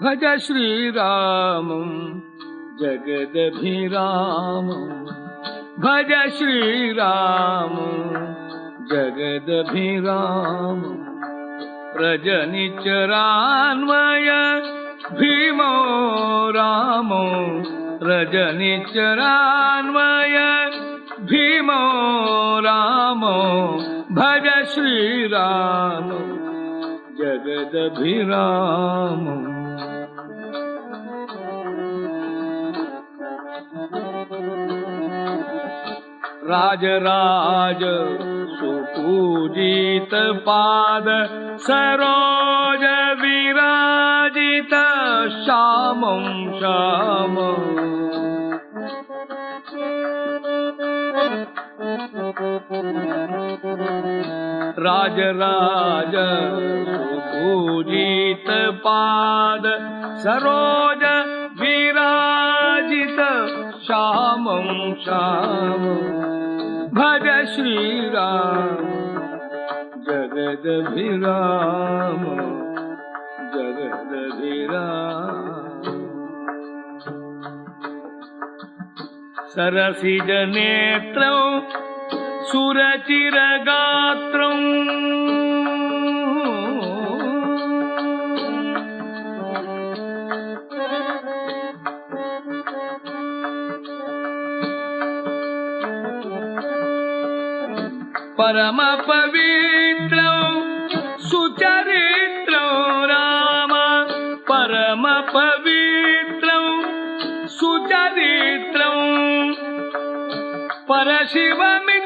भज श्रीरामम् जगदभिरामम् भज श्रीरामम् जगदभिरामम् रजनिचरान्वय भीमो रामो रजनिचरान्वय भीमो रामो। भज श्रीराम जगदभिराम राजराज सुपूजित पाद सरोज विराजित श्यामं श्याम। राजराज सुपूजित पाद सरोज विराजित श्यामं श्याम भज श्रीराम जगदभिराम जगदभिराम। सरसिज नेत्रौ परम पवत्रौ सुचरित्रौ राम। परम पवत्रौ सुचरित्रौ परशिवमि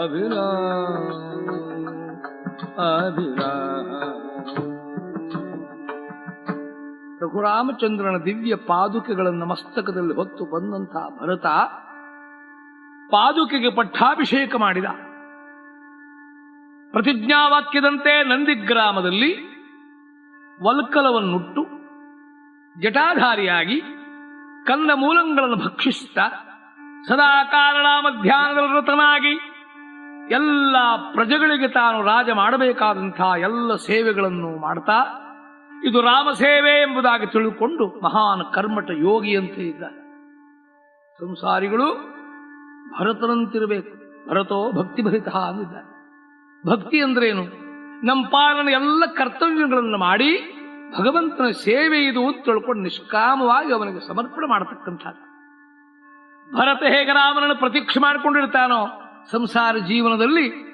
अभिराम ಅಭಿರಾಮ ರಘುರಾಮಚಂದ್ರನ ದಿವ್ಯ ಪಾದುಕೆಗಳನ್ನು ಮಸ್ತಕದಲ್ಲಿ ಹೊತ್ತು ಬಂದಂತಹ ಭರತ ಪಾದುಕೆಗೆ ಪಟ್ಟಾಭಿಷೇಕ ಮಾಡಿದ ಪ್ರತಿಜ್ಞಾವಾಕ್ಯದಂತೆ ನಂದಿಗ್ರಾಮದಲ್ಲಿ ವಲ್ಕಲವನ್ನುಟ್ಟು ಜಟಾಧಾರಿಯಾಗಿ ಕಂದ ಮೂಲಗಳನ್ನು ಭಕ್ಷಿಸುತ್ತಾ ಸದಾ ಕಾರಣ ಮಧ್ಯಾಹ್ನದ ವ್ರತನಾಗಿ ಎಲ್ಲ ಪ್ರಜೆಗಳಿಗೆ ತಾನು ರಾಜ ಮಾಡಬೇಕಾದಂತಹ ಎಲ್ಲ ಸೇವೆಗಳನ್ನು ಮಾಡ್ತಾ, ಇದು ರಾಮ ಸೇವೆ ಎಂಬುದಾಗಿ ತಿಳಿದುಕೊಂಡು ಮಹಾನ್ ಕರ್ಮಟ ಯೋಗಿಯಂತೆ ಇದ್ದಾರೆ. ಸಂಸಾರಿಗಳು ಭರತನಂತಿರಬೇಕು ಭರತೋ ಭಕ್ತಿ ಭರಿತ ಅಂದಿದ್ದಾರೆ ಭಕ್ತಿ ಅಂದ್ರೇನು? ನಮ್ಮ ಪಾಲನ ಎಲ್ಲ ಕರ್ತವ್ಯಗಳನ್ನು ಮಾಡಿ ಭಗವಂತನ ಸೇವೆ ಇದು ಅಂತ ತಿಳ್ಕೊಂಡು ನಿಷ್ಕಾಮವಾಗಿ ಅವನಿಗೆ ಸಮರ್ಪಣೆ ಮಾಡತಕ್ಕಂಥದ್ದು. ಭರತ ಹೇಗೆ ರಾಮನನ್ನು ಪ್ರತೀಕ್ಷೆ ಮಾಡಿಕೊಂಡಿರ್ತಾನೋ ಸಂಸಾರ ಜೀವನದಲ್ಲಿ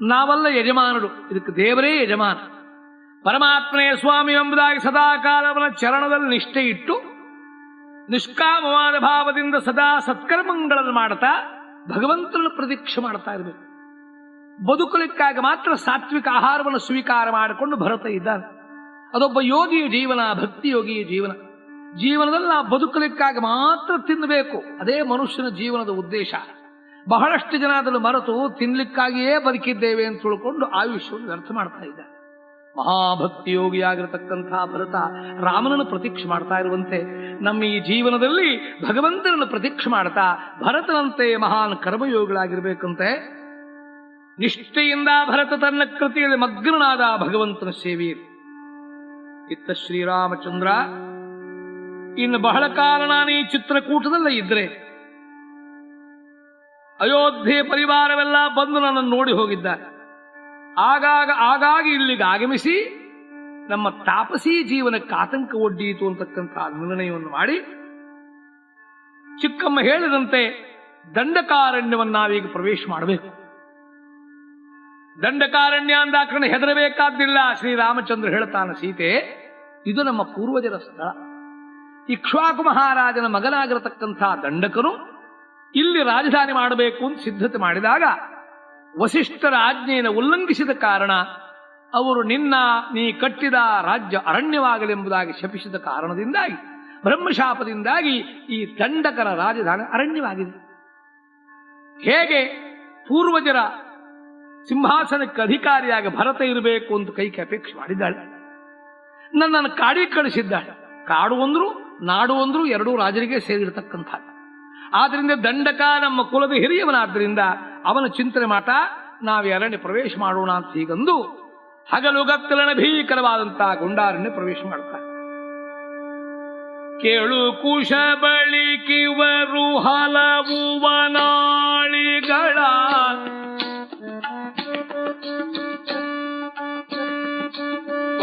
ನಾವಲ್ಲ ಯಜಮಾನರು. ಇದಕ್ಕೆ ದೇವರೇ ಯಜಮಾನ. ಪರಮಾತ್ಮನೇ ಸ್ವಾಮಿ ಎಂಬುದಾಗಿ ಸದಾ ಕಾಲವನ ಚರಣದಲ್ಲಿ ನಿಷ್ಠೆ ಇಟ್ಟು, ನಿಷ್ಕಾಮವಾದ ಭಾವದಿಂದ ಸದಾ ಸತ್ಕರ್ಮಗಳನ್ನು ಮಾಡ್ತಾ ಭಗವಂತನ ಪ್ರತೀಕ್ಷೆ ಮಾಡ್ತಾ ಇರಬೇಕು. ಬದುಕಲಿಕ್ಕಾಗಿ ಮಾತ್ರ ಸಾತ್ವಿಕ ಆಹಾರವನ್ನು ಸ್ವೀಕಾರ ಮಾಡಿಕೊಂಡು ಭರತ ಇದ್ದಾನೆ. ಅದೊಬ್ಬ ಯೋಗಿಯ ಜೀವನ, ಭಕ್ತಿ ಯೋಗಿಯ ಜೀವನ. ಜೀವನದಲ್ಲಿ ನಾವು ಬದುಕಲಿಕ್ಕಾಗಿ ಮಾತ್ರ ತಿನ್ನಬೇಕು. ಅದೇ ಮನುಷ್ಯನ ಜೀವನದ ಉದ್ದೇಶ. ಬಹಳಷ್ಟು ಜನ ಅದನ್ನು ಮರೆತು ತಿನ್ಲಿಕ್ಕಾಗಿಯೇ ಬದುಕಿದ್ದೇವೆ ಅಂತ ತಿಳ್ಕೊಂಡು ಆಯುಷ್ಯವನ್ನು ವ್ಯರ್ಥ ಮಾಡ್ತಾ ಇದ್ದಾರೆ ಮಹಾಭಕ್ತಿ ಯೋಗಿಯಾಗಿರತಕ್ಕಂಥ ಭರತ ರಾಮನನ್ನು ಪ್ರತೀಕ್ಷೆ ಮಾಡ್ತಾ ಇರುವಂತೆ, ನಮ್ಮ ಈ ಜೀವನದಲ್ಲಿ ಭಗವಂತನನ್ನು ಪ್ರತೀಕ್ಷೆ ಮಾಡ್ತಾ, ಭರತನಂತೆ ಮಹಾನ್ ಕರ್ಮಯೋಗಿಗಳಾಗಿರ್ಬೇಕಂತೆ, ನಿಷ್ಠೆಯಿಂದ ಭರತ ತನ್ನ ಕೃತಿಯಲ್ಲಿ ಮಗ್ನನಾದ ಭಗವಂತನ ಸೇವೆಯಲ್ಲಿ ಇತ್ತ ಶ್ರೀರಾಮಚಂದ್ರ, ಇನ್ನು ಬಹಳ ಕಾಲ ನಾನು ಈ ಚಿತ್ರಕೂಟದಲ್ಲೇ ಇದ್ರೆ ಅಯೋಧ್ಯೆ ಪರಿವಾರವೆಲ್ಲ ಬಂದು ನನ್ನನ್ನು ನೋಡಿ ಹೋಗಿದ್ದಾರೆ. ಆಗಾಗ, ಆಗಾಗಿ ಇಲ್ಲಿಗೆ ಆಗಮಿಸಿ ನಮ್ಮ ತಾಪಸಿ ಜೀವನಕ್ಕೆ ಆತಂಕ ಒಡ್ಡೀತು ಅಂತಕ್ಕಂತಹ ನಿರ್ಣಯವನ್ನು ಮಾಡಿ ಚಿಕ್ಕಮ್ಮ ಹೇಳಿದಂತೆ ದಂಡಕಾರಣ್ಯವನ್ನು ನಾವೀಗ ಪ್ರವೇಶ ಮಾಡಬೇಕು. ದಂಡಕಾರಣ್ಯ ಅಂದಾಕ್ಷಣ ಹೆದರಬೇಕಾದ್ದಿಲ್ಲ. ಶ್ರೀರಾಮಚಂದ್ರ ಹೇಳ್ತಾನೆ ಸೀತೆ, ಇದು ನಮ್ಮ ಪೂರ್ವಜರ ಸ್ಥಳ. ಇಕ್ಷ್ವಾಕು ಮಹಾರಾಜನ ಮಗನಾಗಿರತಕ್ಕಂಥ ದಂಡಕನು ಇಲ್ಲಿ ರಾಜಧಾನಿ ಮಾಡಬೇಕು ಅಂತ ಸಿದ್ಧತೆ ಮಾಡಿದಾಗ ವಸಿಷ್ಠರ ಆಜ್ಞೆಯನ್ನು ಉಲ್ಲಂಘಿಸಿದ ಕಾರಣ ಅವರು ನಿನ್ನ ನೀ ಕಟ್ಟಿದ ರಾಜ್ಯ ಅರಣ್ಯವಾಗಲೆಂಬುದಾಗಿ ಶಪಿಸಿದ ಕಾರಣದಿಂದಾಗಿ, ಬ್ರಹ್ಮಶಾಪದಿಂದಾಗಿ ಈ ದಂಡಕರ ರಾಜಧಾನಿ ಅರಣ್ಯವಾಗಿದೆ. ಹೇಗೆ ಪೂರ್ವಜರ ಸಿಂಹಾಸನಕ್ಕೆ ಅಧಿಕಾರಿಯಾಗಿ ಭರತ ಇರಬೇಕು ಅಂತ ಕೈಗೆ ಅಪೇಕ್ಷೆ ಮಾಡಿದ್ದಾಳೆ. ನನ್ನನ್ನು ಕಾಡಿಗೆ ಕಳಿಸಿದ್ದಾಳೆ ಕಾಡು ಅಂದ್ರು ನಾಡು ಅಂದ್ರು ಎರಡೂ ರಾಜರಿಗೆ ಸೇರಿರತಕ್ಕಂಥ ಆದ್ರಿಂದ ದಂಡಕ ನಮ್ಮ ಕುಲದ ಹಿರಿಯವನಾದ್ರಿಂದ ಅವನ ಚಿಂತನೆ ಮಾಟ ನಾವು ಎರಡನೇ ಪ್ರವೇಶ ಮಾಡೋಣ ಅಂತ ಹೀಗಂದು ಹಗಲು ಗತ್ತಲನ ಭೀಕರವಾದಂತಹ ಗುಂಡಾರಣ್ಯ ಪ್ರವೇಶ ಮಾಡ್ತಾರೆ. ಕೇಳು ಕುಶ ಬಳಿಕಿವರು ಹಲವು ವನಾಳಿಗಳ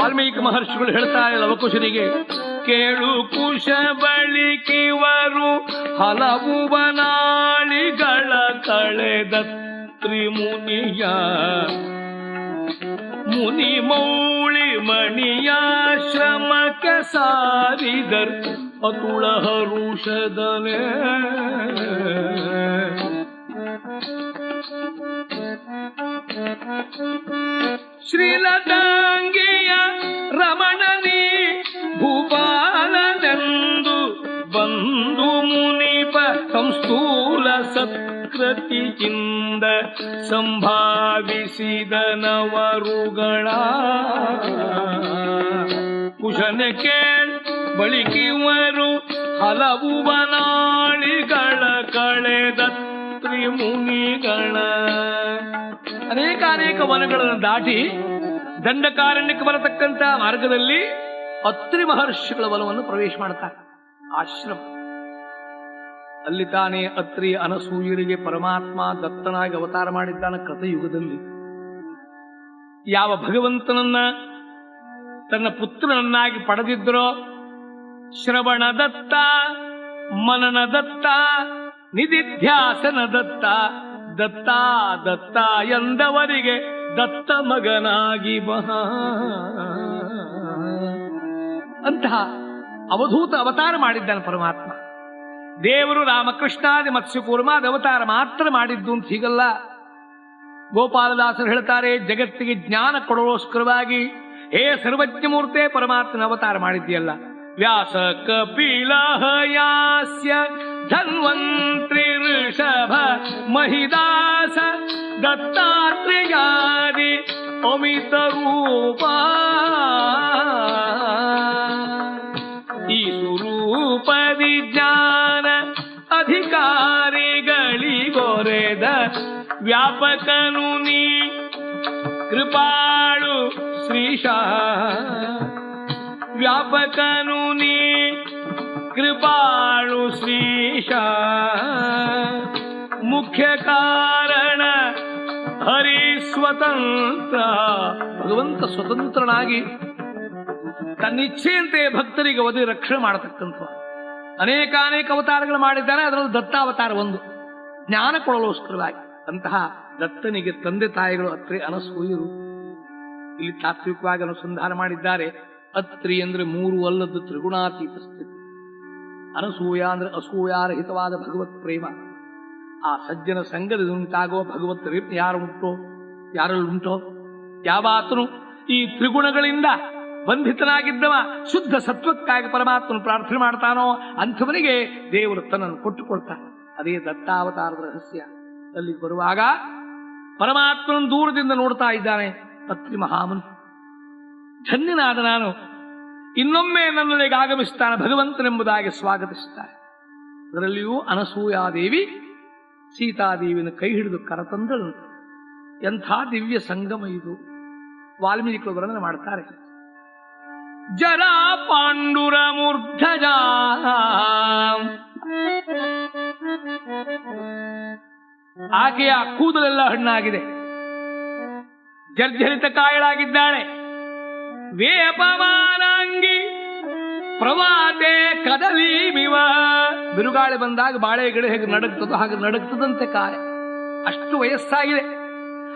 ವಾಲ್ಮೀಕಿ ಮಹರ್ಷಿಗಳು ಹೇಳ್ತಾರೆ ಲವಕುಶನಿಗೆ, ಕೇಳು ಕುಶ ಬಳಿಕಿವರು ಹಲವು ಬನಾಳಿಗಳ ಕಳೆದ ತ್ರಿಮುನಿಯ, ಮುನಿ ಮೌಳಿ ಮಣಿಯಾಶ್ರಮಕ್ಕೆ ಸಾರಿದರ್ ಅತುಳ ಹರುಷದನೆ. ಶ್ರೀಲತಾಂಗಿಯ ರಮಣನಿ ಭೂಪಾಲನೆಂದು ಬಂದು ಮುನಿಪ ಸಂಸ್ಥೂಲ ಸತ್ಕೃತಿಯಿಂದ ಸಂಭಾವಿಸಿದ ನವರುಗಳ ಕುಶನ ಕೇಳ್ ಬಳಿಕಿವರು ಹಲವು ಬನಾಳಿಗಳ ಕಳೆದ ತ್ರಿಮುನಿಗಳ ಅನೇಕ ಅನೇಕ ವನಗಳನ್ನು ದಾಟಿ ದಂಡಕಾರಣ್ಯಕ್ಕೆ ಬರತಕ್ಕಂತ ಮಾರ್ಗದಲ್ಲಿ ಅತ್ರಿ ಮಹರ್ಷಿಗಳ ವನವನ್ನು ಪ್ರವೇಶ ಮಾಡ್ತಾರೆ ಆಶ್ರಮ. ಅಲ್ಲಿ ತಾನೇ ಅತ್ರಿ ಅನಸೂಯರಿಗೆ ಪರಮಾತ್ಮ ದತ್ತನಾಗಿ ಅವತಾರ ಮಾಡಿದ್ದಾನ ಕೃತಯುಗದಲ್ಲಿ ಯಾವ ಭಗವಂತನನ್ನ ತನ್ನ ಪುತ್ರನನ್ನಾಗಿ ಪಡೆದಿದ್ರೋ ಶ್ರವಣ ದತ್ತ ಮನನ ದತ್ತ ನಿಧಿಧ್ಯಾಸನ ದತ್ತ ದತ್ತ ದತ್ತ ಎಂದವರಿಗೆ ದತ್ತ ಮಗನಾಗಿ ಮಹಾ. ಅಂತಹ ಅವಧೂತ ಅವತಾರ ಮಾಡಿದ್ದಾನೆ ಪರಮಾತ್ಮ. ದೇವರು ರಾಮಕೃಷ್ಣಾದಿ ಮತ್ಸ್ಯಪೂರ್ಮಾದ ಅವತಾರ ಮಾತ್ರ ಮಾಡಿದ್ದು ಅಂತ ಹೀಗಲ್ಲ. ಗೋಪಾಲದಾಸರು ಹೇಳ್ತಾರೆ, ಜಗತ್ತಿಗೆ ಜ್ಞಾನ ಕೊಡೋಸ್ಕರವಾಗಿ ಹೇ ಸರ್ವಜ್ಞ ಮೂರ್ತೆ ಪರಮಾತ್ಮನ ಅವತಾರ ಮಾಡಿದ್ಯಲ್ಲ ವ್ಯಾಸ ಕಪಿಲಹಯಾಸ್ಯ ಧನ್ವಂತ್ರಿ ಋಷಭ ಮಹಿದಾಸ ದತ್ತಾತ್ರೇಯಾದಿ ಅಮಿತ ರೂಪ. ಈ ಸ್ವರೂಪದಿ ಜ್ಞಾನ ಅಧಿಕಾರಿಗಳಿಗೊರೆದ ವ್ಯಾಪಕನು ನೀ. ಕೃಪಾಳು ಶ್ರೀಶ. ವ್ಯಾಪಕನು ನೀ, ಕೃಪಾಳು ಶ್ರೀಶ. ಮುಖ್ಯ ಕಾರಣ ಹರಿ ಸ್ವತಂತ್ರ. ಭಗವಂತ ಸ್ವತಂತ್ರನಾಗಿ ತನ್ನಿಚ್ಛೆಯಂತೆ ಭಕ್ತರಿಗೆ ಒದಿ ರಕ್ಷಣೆ ಮಾಡತಕ್ಕಂಥ ಅನೇಕ ಅನೇಕ ಅವತಾರಗಳು ಮಾಡಿದ್ದಾರೆ ಅದರಲ್ಲಿ ದತ್ತಾವತಾರ ಒಂದು. ಜ್ಞಾನ ಕೊಡಲೋಸ್ಕರವಾಗಿ ಅಂತಹ ದತ್ತನಿಗೆ ತಂದೆ ತಾಯಿಗಳು ಅತ್ರೆ ಅನಸೂಯರು. ಇಲ್ಲಿ ತಾತ್ವಿಕವಾಗಿ ಅನುಸಂಧಾನ ಮಾಡಿದ್ದಾರೆ. ಅತ್ರಿ ಅಂದ್ರೆ ಮೂರು ಅಲ್ಲದ್ದು ತ್ರಿಗುಣಾತೀತ ಸ್ಥಿತಿ. ಅನಸೂಯ ಅಂದ್ರೆ ಅಸೂಯಾರಹಿತವಾದ ಭಗವತ್ ಪ್ರೇಮ. ಆ ಸಜ್ಜನ ಸಂಘದಲ್ಲಿ ಉಂಟಾಗೋ ಭಗವತ್ ರೀತಿ ಯಾರು ಉಂಟೋ? ಯಾರಲ್ಲಿ ಉಂಟೋ? ಯಾವಾತನು ಈ ತ್ರಿಗುಣಗಳಿಂದ ಬಂಧಿತನಾಗಿದ್ದವ, ಶುದ್ಧ ಸತ್ವಕ್ಕಾಗಿ ಪರಮಾತ್ಮನು ಪ್ರಾರ್ಥನೆ ಮಾಡ್ತಾನೋ, ಅಂಥವನಿಗೆ ದೇವರು ತನ್ನನ್ನು ಕೊಟ್ಟುಕೊಳ್ತಾನೆ ಅದೇ ದತ್ತಾವತಾರದ ರಹಸ್ಯ. ಅಲ್ಲಿ ಬರುವಾಗ ಪರಮಾತ್ಮನ ದೂರದಿಂದ ನೋಡ್ತಾ ಇದ್ದಾನೆ ಪತ್ರಿ ಮಹಾಮನು. ಧನ್ಯನಾದ ನಾನು ಇನ್ನೊಮ್ಮೆ ನನ್ನಲ್ಲಿಗೆ ಆಗಮಿಸ್ತಾನೆ ಭಗವಂತನೆಂಬುದಾಗಿ ಸ್ವಾಗತಿಸ್ತಾನೆ ಅದರಲ್ಲಿಯೂ ಅನಸೂಯಾದೇವಿ ಸೀತಾದೇವಿನ ಕೈ ಹಿಡಿದು ಕರತಂದಳಂತೆ ಎಂಥ ದಿವ್ಯ ಸಂಗಮ ಇದು. ವಾಲ್ಮೀಕಿ ವರ್ಣನೆ ಮಾಡ್ತಾರೆ. ಜರಾ ಪಾಂಡುರ ಮೂರ್ಧಜ ಆಕೆಯ ಕೂದಲೆಲ್ಲ ಹಣ್ಣಾಗಿದೆ. ಜರ್ಜರಿತ ಕಾಯಳಾಗಿದ್ದಾಳೆ. ವೇಪಮಾನಾಂಗಿ ಪ್ರವಾತೆ ಕದಲಿ ಬಿವ ಬಿರುಗಾಳಿ ಬಂದಾಗ ಬಾಳೆ ಗಿಡ ಹೇಗೆ ನಡುಗ್ತದೋ ಹಾಗೆ ನಡುಗ್ತದಂತೆ ಕಾಯ ಅಷ್ಟು ವಯಸ್ಸಾಗಿದೆ.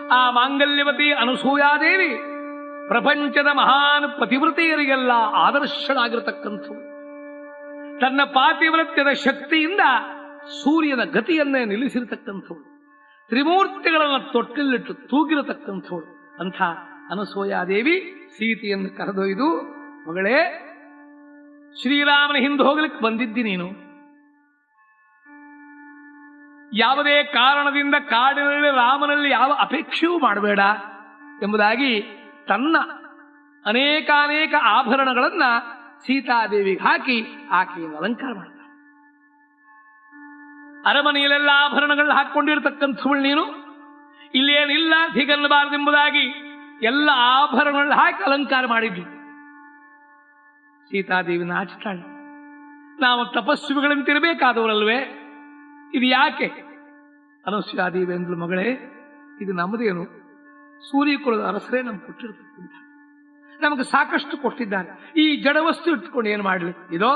ಆ ಮಾಂಗಲ್ಯವತಿ ಅನಸೂಯಾದೇವಿ ಪ್ರಪಂಚದ ಮಹಾನ್ ಪತಿವೃತಿಯರಿಗೆಲ್ಲ ಆದರ್ಶಳಾಗಿರತಕ್ಕಂಥವು ತನ್ನ ಪಾತಿವೃತ್ಯದ ಶಕ್ತಿಯಿಂದ ಸೂರ್ಯನ ಗತಿಯನ್ನೇ ನಿಲ್ಲಿಸಿರತಕ್ಕಂಥವಳು. ತ್ರಿಮೂರ್ತಿಗಳನ್ನು ತೊಟ್ಟಿಲಿಟ್ಟು ತೂಗಿರತಕ್ಕಂಥವಳು. ಅಂಥ ಅನಸೂಯಾದೇವಿ ಸೀತೆಯನ್ನು ಕರೆದೊಯ್ದು, ಮಗಳೇ, ಶ್ರೀರಾಮನ ಹಿಂದೆ ಹೋಗ್ಲಿಕ್ಕೆ ಬಂದಿದ್ದಿ ನೀನು. ಯಾವುದೇ ಕಾರಣದಿಂದ ಕಾಡಿನಲ್ಲಿ ರಾಮನಲ್ಲಿ ಯಾವ ಅಪೇಕ್ಷೆಯೂ ಮಾಡಬೇಡ ಎಂಬುದಾಗಿ ತನ್ನ ಅನೇಕಾನೇಕ ಆಭರಣಗಳನ್ನ ಸೀತಾದೇವಿಗೆ ಹಾಕಿ ಆಕೆಯನ್ನು ಅಲಂಕಾರ ಮಾಡ್ತಾರೆ ಅರಮನೆಯಲ್ಲೆಲ್ಲ ಆಭರಣಗಳನ್ನ ಹಾಕೊಂಡಿರ್ತಕ್ಕಂಥವಳು ನೀನು. ಇಲ್ಲೇನಿಲ್ಲ, ಹೀಗನ್ನಬಾರದೆಂಬುದಾಗಿ ಎಲ್ಲ ಆಭರಣಗಳನ್ನ ಹಾಕಿ ಅಲಂಕಾರ ಮಾಡಿದ್ವಿ. ಸೀತಾದೇವಿ ನಾಚಿತಾಳೆ ನಾವು ತಪಸ್ವಿಗಳಂತಿರಬೇಕಾದವರಲ್ವೇ ಇದು ಯಾಕೆ? ಅನಸ್ಯಾದೇವಿ ಅಂದ್ಲು ಮಗಳೇ, ಇದು ನಮ್ಮದೇನು? ಸೂರ್ಯಕುಲದ ಅರಸರೇ ನಮ್ಗೆ ಕೊಟ್ಟಿರ್ತಕ್ಕಂಥ ನಮಗೆ ಸಾಕಷ್ಟು ಕೊಟ್ಟಿದ್ದಾನೆ ಈ ಜಡವಸ್ತು ಇಟ್ಕೊಂಡು ಏನು ಮಾಡಲಿ? ಇದೋ,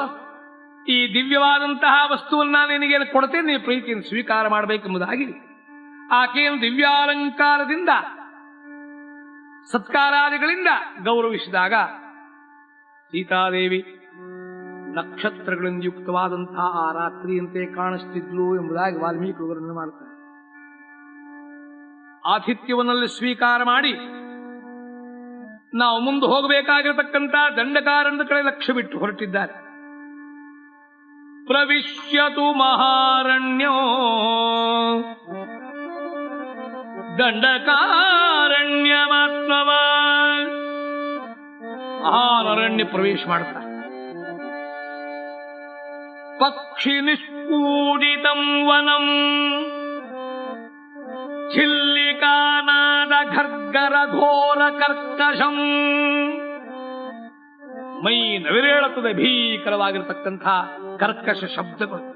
ಈ ದಿವ್ಯವಾದಂತಹ ವಸ್ತುವನ್ನ ನಿನಗೆ ಕೊಡ್ತೇನೆ, ನೀನು ಪ್ರೀತಿಯನ್ನು ಸ್ವೀಕಾರ ಮಾಡಬೇಕೆಂಬುದಾಗಿ. ಆಕೆಯನ್ನು ದಿವ್ಯಾಲಂಕಾರದಿಂದ ಸತ್ಕಾರಾದಿಗಳಿಂದ ಗೌರವಿಸಿದಾಗ ಸೀತಾದೇವಿ ನಕ್ಷತ್ರಗಳಿಂದ ಯುಕ್ತವಾದಂತಹ ಆ ರಾತ್ರಿಯಂತೆ ಕಾಣಿಸ್ತಿದ್ಲು ಎಂಬುದಾಗಿ ವಾಲ್ಮೀಕಿ ವಿವರಣೆ ಮಾಡ್ತಾರೆ ಆತಿಥ್ಯವನ್ನಲ್ಲಿ ಸ್ವೀಕಾರ ಮಾಡಿ ನಾವು ಮುಂದೆ ಹೋಗಬೇಕಾಗಿರತಕ್ಕಂತ ದಂಡಕಾರಂದ ಕಡೆ ಲಕ್ಷ್ಯ ಬಿಟ್ಟು ಹೊರಟಿದ್ದಾರೆ. ಪ್ರವಿಶ್ಯತು ಮಹಾರಣ್ಯೋ. ದಂಡಕಾರಣ್ಯಮಾತ್ಮವ. ಆರಣ್ಯ ಪ್ರವೇಶ ಮಾಡ್ತಾರೆ ಪಕ್ಷಿ ನಿಷ್ಕೂಡಿತಂ ವನಂ. ಚಿಲ್ಲಿಕಾನಾದ ಖರ್ಗರ ಘೋರ ಕರ್ಕಶಂ ಮೈ ನವಿರೇಳುತ್ತದೆ ಭೀಕರವಾಗಿರತಕ್ಕಂಥ ಕರ್ಕಶ ಶಬ್ದಗಳು.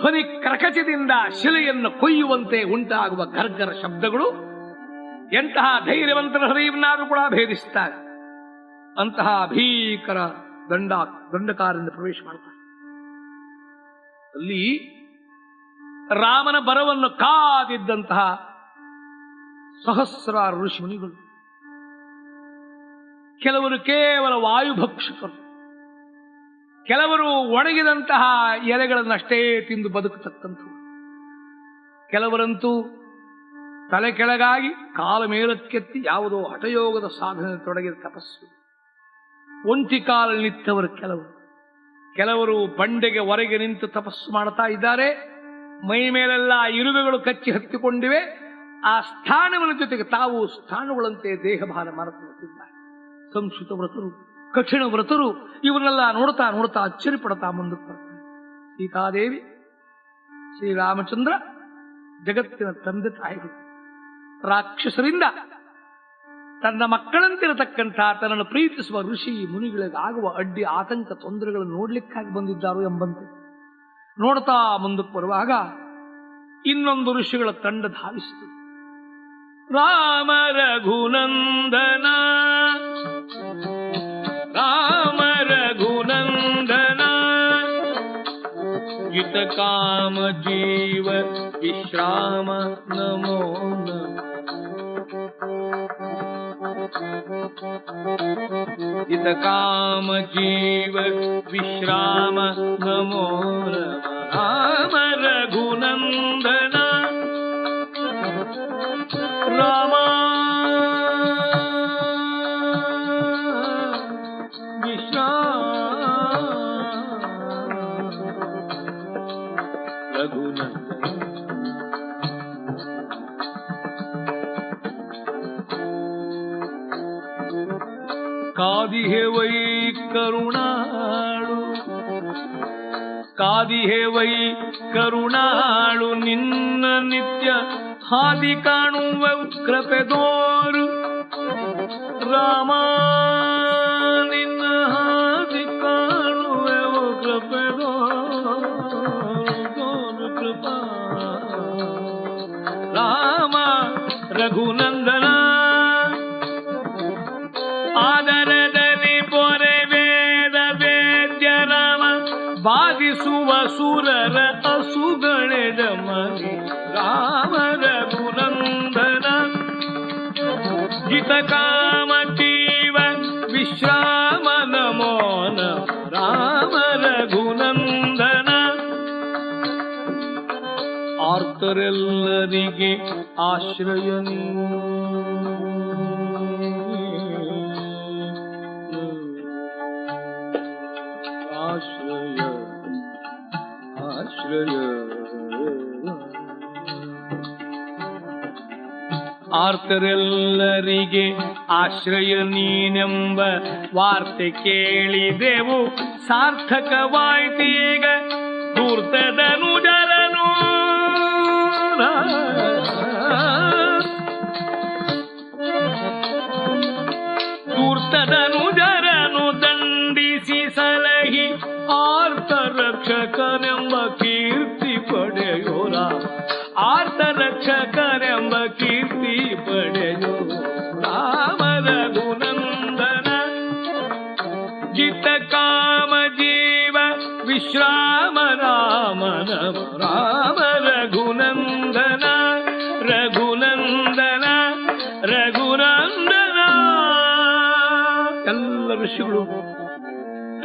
ಧ್ವನಿ ಕರ್ಕಚದಿಂದ ಶಿಲೆಯನ್ನು ಕೊಯ್ಯುವಂತೆ ಉಂಟಾಗುವ ಗರ್ಗರ ಶಬ್ದಗಳು ಎಂತಹ ಧೈರ್ಯವಂತರ ಹೃದಯವನ್ನಾದರೂ ಕೂಡ ಭೇದಿಸುತ್ತಾರೆ. ಅಂತಹ ಭೀಕರ ದಂಡ ದಂಡಕಾರದಿಂದ ಪ್ರವೇಶ ಮಾಡ್ತಾರೆ. ಅಲ್ಲಿ ರಾಮನ ಬರವನ್ನು ಕಾದಿದ್ದಂತಹ ಸಹಸ್ರಾರು ಋಷಿಮುನಿಗಳು ಕೆಲವರು ಕೇವಲ ವಾಯುಭಕ್ಷಕರು ಕೆಲವರು ಒಣಗಿದಂತಹ ಎಲೆಗಳನ್ನಷ್ಟೇ ತಿಂದು ಬದುಕತಕ್ಕಂಥವು ಕೆಲವರಂತೂ ತಲೆ ಕೆಳಗಾಗಿ ಕಾಲ ಮೇಲಕ್ಕೆತ್ತಿ ಯಾವುದೋ ಹಠಯೋಗದ ಸಾಧನೆ ತೊಡಗಿದ ತಪಸ್ಸು. ಒಂಟಿ ಕಾಲ ನಿಂತವರು ಕೆಲವರು. ಕೆಲವರು ಬಂಡೆಗೆ ಹೊರಗೆ ನಿಂತು ತಪಸ್ಸು ಮಾಡ್ತಾ ಇದ್ದಾರೆ. ಮೈ ಮೇಲೆಲ್ಲ ಇರುವೆಗಳು ಕಚ್ಚಿ ಹತ್ತಿಕೊಂಡಿವೆ. ಆ ಸ್ಥಾನಗಳ ಜೊತೆಗೆ ತಾವು ಸ್ಥಾನಗಳಂತೆ ದೇಹಭಾರ ಮಾಡುತ್ತಿದ್ದಾರೆ ಸಂಸ್ಕೃತ ವ್ರತರು ಕಠಿಣ ವ್ರತರು ಇವನ್ನೆಲ್ಲ ನೋಡ್ತಾ ನೋಡ್ತಾ ಅಚ್ಚರಿ ಪಡ್ತಾ ಮುಂದಕ್ಕೆ ಬರ್ತಾರೆ. ಸೀತಾದೇವಿ, ಶ್ರೀರಾಮಚಂದ್ರ ಜಗತ್ತಿನ ತಂದೆ ತಾಯಿಗಳು. ರಾಕ್ಷಸರಿಂದ ತನ್ನ ಮಕ್ಕಳಂತಿರತಕ್ಕಂಥ ತನ್ನನ್ನು ಪ್ರೀತಿಸುವ ಋಷಿ ಮುನಿಗಳಿಗಾಗುವ ಅಡ್ಡಿ ಆತಂಕ ತೊಂದರೆಗಳನ್ನು ನೋಡ್ಲಿಕ್ಕಾಗಿ ಬಂದಿದ್ದಾರು ಎಂಬಂತೆ. ನೋಡ್ತಾ ಮುಂದಕ್ಕೆ ಬರುವಾಗ ಇನ್ನೊಂದು ಋಷಿಗಳ ತಂಡ ಧಾವಿಸಿತು. ರಾಮ ರಘುನಂದನ काम जीव विश्राम नमो इत काम जीव विश्राम नमो नम। रघुनंदन ಕಾದಿಹೆ ವೈ ಕರುಣಾಳು. ಕಾದಿಹೆ ವೈ ಕರುಣಾಳು, ನಿನ್ನ ನಿತ್ಯ ಹಾದಿ ಕಾಣುವ ಕೃಪೆದೋರು ರಾಮ, ನಿನ್ನ ಹಾದಿ ಕಾಣುವೆವು ಕೃಪೆದೋರು ಕೃಪಾ. ರಾಮ, ರಘುನಂದನ कामजीव विश्रामन राम रघुनन्दन। आर्तरेल्लरिगे आश्रयन् ಆರ್ತರೆಲ್ಲರಿಗೆ ಆಶ್ರಯ ನೀನೆಂಬ ವಾರ್ತೆ ಕೇಳಿದೆವು. ಸಾರ್ಥಕವಾಯ್ತೀಗ ಧೂರ್ತದನು ಜರನು. ಧೂರ್ತದನು ಜರನು ದಂಡಿಸಿ ಸಲಹಿ ಆರ್ತ ರಕ್ಷಕನೆಂಬ ಕೀರ್ತಿ ಪಡೆಯೋರ. ಆರ್ತ ರಕ್ಷಕನೆಂಬ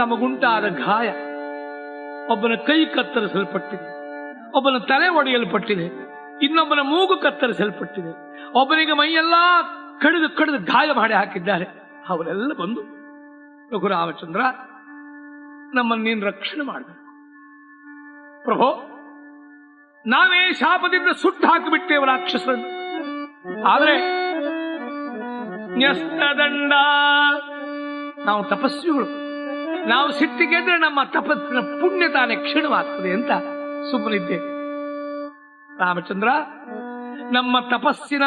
ತಮಗುಂಟಾದ ಗಾಯ. ಒಬ್ಬನ ಕೈ ಕತ್ತರಿಸಲ್ಪಟ್ಟಿದೆ. ಒಬ್ಬನ ತಲೆ ಒಡೆಯಲ್ಪಟ್ಟಿದೆ. ಇನ್ನೊಬ್ಬನ ಮೂಗು ಕತ್ತರಿಸಲ್ಪಟ್ಟಿದೆ. ಒಬ್ಬನಿಗೆ ಮೈಯೆಲ್ಲ ಕಡಿದು ಕಡಿದು ಗಾಯ ಮಾಡಿ ಹಾಕಿದ್ದಾರೆ. ಅವರೆಲ್ಲ ಬಂದು ರಘುರಾಮಚಂದ್ರ ನಮ್ಮನ್ನು ನೀನು ರಕ್ಷಣೆ ಮಾಡಬೇಕು. ಪ್ರಭೋ, ನಾವೇ ಶಾಪದಿಂದ ಸುಟ್ಟು ಹಾಕಿಬಿಟ್ಟೇವು ರಾಕ್ಷಸರನ್ನು. ಆದರೆ ನ್ಯಸ್ತದಂಡ, ನಾವು ತಪಸ್ವಿಗಳು. ನಾವು ಸಿಟ್ಟಿಗೆದ್ರೆ ನಮ್ಮ ತಪಸ್ಸಿನ ಪುಣ್ಯ ತಾನೇ ಕ್ಷೀಣವಾಗ್ತದೆ ಅಂತ ಸುಮ್ಮನಿದ್ದೆ. ರಾಮಚಂದ್ರ, ನಮ್ಮ ತಪಸ್ಸಿನ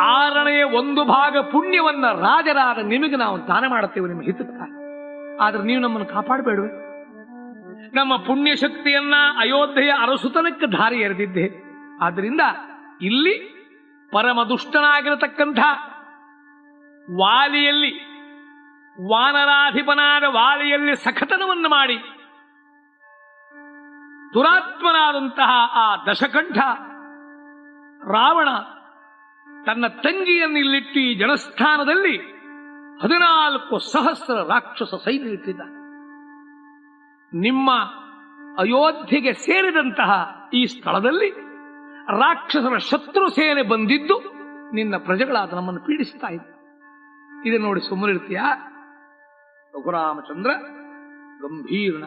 ಆರನೆಯ ಒಂದು ಭಾಗ ಪುಣ್ಯವನ್ನ ರಾಜರಾದ ನಿಮಗೆ ನಾವು ದಾನ ಮಾಡುತ್ತೇವೆ ನಿಮ್ಮ ಹಿತಕ್ಕಾಗಿ. ಆದ್ರೆ ನೀವು ನಮ್ಮನ್ನು ಕಾಪಾಡಬೇಡುವೆ. ನಮ್ಮ ಪುಣ್ಯ ಶಕ್ತಿಯನ್ನ ಅಯೋಧ್ಯೆಯ ಅರಸುತನಕ್ಕೆ ದಾರಿ ಎರೆದಿದ್ದೆ. ಆದ್ರಿಂದ ಇಲ್ಲಿ ಪರಮ ದುಷ್ಟನಾಗಿರತಕ್ಕಂಥ ವಾಲಿಯಲ್ಲಿ ವಾನರಾಧಿಪನಾದ ವಾಲಿಯಲ್ಲಿ ಸಖತನವನ್ನು ಮಾಡಿ. ದುರಾತ್ಮನಾದಂತಹ ಆ ದಶಕಂಠ ರಾವಣ ತನ್ನ ತಂಗಿಯನ್ನು ಇಲ್ಲಿಟ್ಟು ಈ ಜನಸ್ಥಾನದಲ್ಲಿ ಹದಿನಾಲ್ಕು ಸಹಸ್ರ ರಾಕ್ಷಸ ಸೈನ್ಯ ಇಟ್ಟಿದ್ದ ನಿಮ್ಮ ಅಯೋಧ್ಯೆಗೆ ಸೇರಿದಂತಹ ಈ ಸ್ಥಳದಲ್ಲಿ ರಾಕ್ಷಸರ ಶತ್ರು ಸೇನೆ ಬಂದಿದ್ದು ನಿನ್ನ ಪ್ರಜೆಗಳಾದ ನಮ್ಮನ್ನು ಪೀಡಿಸ್ತಾ ಇದೆ ಇದು ನೋಡಿ ಸುಮ್ಮನಿರ್ತೀಯ? ರಘುರಾಮಚಂದ್ರ ಗಂಭೀರನ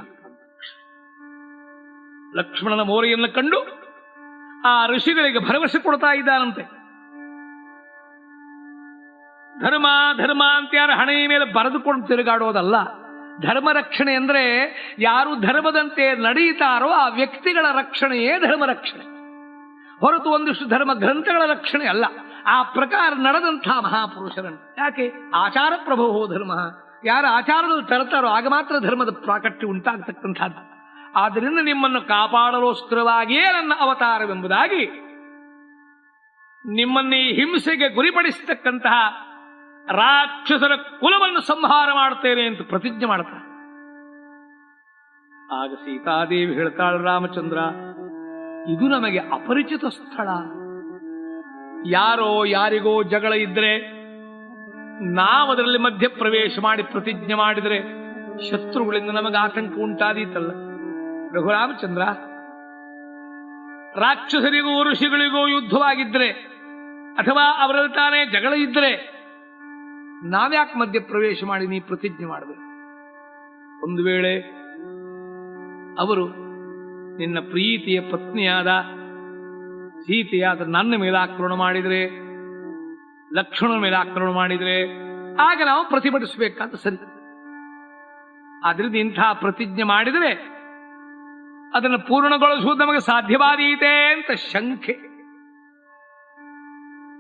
ಲಕ್ಷ್ಮಣನ ಮೋರೆಯನ್ನು ಕಂಡು ಆ ಋಷಿಗಳಿಗೆ ಭರವಸೆ ಕೊಡ್ತಾ ಇದ್ದಾನಂತೆ. ಧರ್ಮ ಧರ್ಮ ಅಂತ ಯಾರು ಹಣೆಯ ಮೇಲೆ ಬರೆದುಕೊಂಡು ತಿರುಗಾಡೋದಲ್ಲ. ಧರ್ಮ ರಕ್ಷಣೆ ಅಂದ್ರೆ ಯಾರು ಧರ್ಮದಂತೆ ನಡೀತಾರೋ ಆ ವ್ಯಕ್ತಿಗಳ ರಕ್ಷಣೆಯೇ ಧರ್ಮ ರಕ್ಷಣೆ. ಹೊರತು ಒಂದಿಷ್ಟು ಧರ್ಮ ಗ್ರಂಥಗಳ ರಕ್ಷಣೆ ಅಲ್ಲ. ಆ ಪ್ರಕಾರ ನಡೆದಂಥ ಮಹಾಪುರುಷರನ್ನು. ಯಾಕೆ? ಆಚಾರ ಪ್ರಭೋ ಧರ್ಮ. ಯಾರ ಆಚಾರದಲ್ಲಿ ತರ್ತಾರೋ ಆಗ ಮಾತ್ರ ಧರ್ಮದ ಪ್ರಾಕಟ್ಯ ಉಂಟಾಗತಕ್ಕಂಥದ್ದು. ಆದ್ದರಿಂದ ನಿಮ್ಮನ್ನು ಕಾಪಾಡಲೋಸ್ಕರವಾಗಿಯೇ ನನ್ನ ಅವತಾರವೆಂಬುದಾಗಿ ನಿಮ್ಮನ್ನೇ ಹಿಂಸೆಗೆ ಗುರಿಪಡಿಸತಕ್ಕಂತಹ ರಾಕ್ಷಸರ ಕುಲವನ್ನು ಸಂಹಾರ ಮಾಡುತ್ತೇನೆ ಅಂತ ಪ್ರತಿಜ್ಞೆ ಮಾಡ್ತಾರೆ. ಆಗ ಸೀತಾದೇವಿ ಹೇಳ್ತಾಳೆ, ರಾಮಚಂದ್ರ, ಇದು ನಮಗೆ ಅಪರಿಚಿತ ಸ್ಥಳ. ಯಾರೋ ಯಾರಿಗೋ ಜಗಳ ಇದ್ರೆ ನಾವದರಲ್ಲಿ ಮಧ್ಯ ಪ್ರವೇಶ ಮಾಡಿ ಪ್ರತಿಜ್ಞೆ ಮಾಡಿದರೆ ಶತ್ರುಗಳಿಂದ ನಮಗೆ ಆತಂಕ ಉಂಟಾದೀತಲ್ಲ. ರಘುರಾಮಚಂದ್ರ, ರಾಕ್ಷಸರಿಗೂ ಋಷಿಗಳಿಗೂ ಯುದ್ಧವಾಗಿದ್ರೆ ಅಥವಾ ಅವರಲ್ಲಿ ತಾನೇ ಜಗಳ ಇದ್ರೆ ನಾವ್ಯಾಕೆ ಮಧ್ಯ ಪ್ರವೇಶ ಮಾಡಿ ನೀ ಪ್ರತಿಜ್ಞೆ ಮಾಡಬೇಕು? ಒಂದು ವೇಳೆ ಅವರು ನಿನ್ನ ಪ್ರೀತಿಯ ಪತ್ನಿಯಾದ ಸೀತೆಯಾದ ನನ್ನ ಮೇಲೆ ಆಕ್ರಮಣ ಮಾಡಿದ್ರೆ ಲಕ್ಷ್ಮಣನ ಮೇಲೆ ಆಕ್ರಮಣ ಮಾಡಿದರೆ ಆಗ ನಾವು ಪ್ರತಿಭಟಿಸಬೇಕಾದ ಸರಿ ಅದರಿಂದ ಇಂಥ ಪ್ರತಿಜ್ಞೆ ಮಾಡಿದರೆ ಅದನ್ನು ಪೂರ್ಣಗೊಳಿಸುವುದು ನಮಗೆ ಸಾಧ್ಯವಾದೀತೆ ಅಂತ ಶಂಕೆ.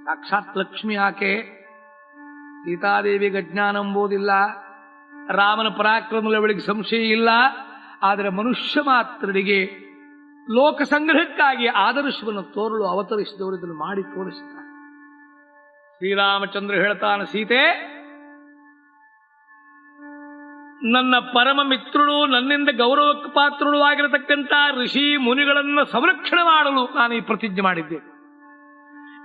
ಸಾಕ್ಷಾತ್ ಲಕ್ಷ್ಮಿ ಆಕೆ ಸೀತಾದೇವಿಗೆ ಜ್ಞಾನ ಎಂಬುದಿಲ್ಲ ರಾಮನ ಪರಾಕ್ರಮದಲ್ಲಿ ಅವಳಿಗೆ ಸಂಶಯ ಇಲ್ಲ, ಆದರೆ ಮನುಷ್ಯ ಮಾತ್ರರಿಗೆ ಲೋಕ ಸಂಗ್ರಹಕ್ಕಾಗಿ ಆದರ್ಶವನ್ನು ತೋರಲು ಅವತರಿಸಿದವರು ಇದನ್ನು ಮಾಡಿ ತೋರಿಸುತ್ತಾರೆ ಶ್ರೀರಾಮಚಂದ್ರ ಹೇಳ್ತಾನೆ, ಸೀತೆ, ನನ್ನ ಪರಮ ಮಿತ್ರಳು ನನ್ನಿಂದ ಗೌರವಕ್ಕೆ ಪಾತ್ರಳು ಆಗಿರತಕ್ಕಂಥ ಋಷಿ ಮುನಿಗಳನ್ನು ಸಂರಕ್ಷಣೆ ಮಾಡಲು ನಾನು ಈ ಪ್ರತಿಜ್ಞೆ ಮಾಡಿದ್ದೆ.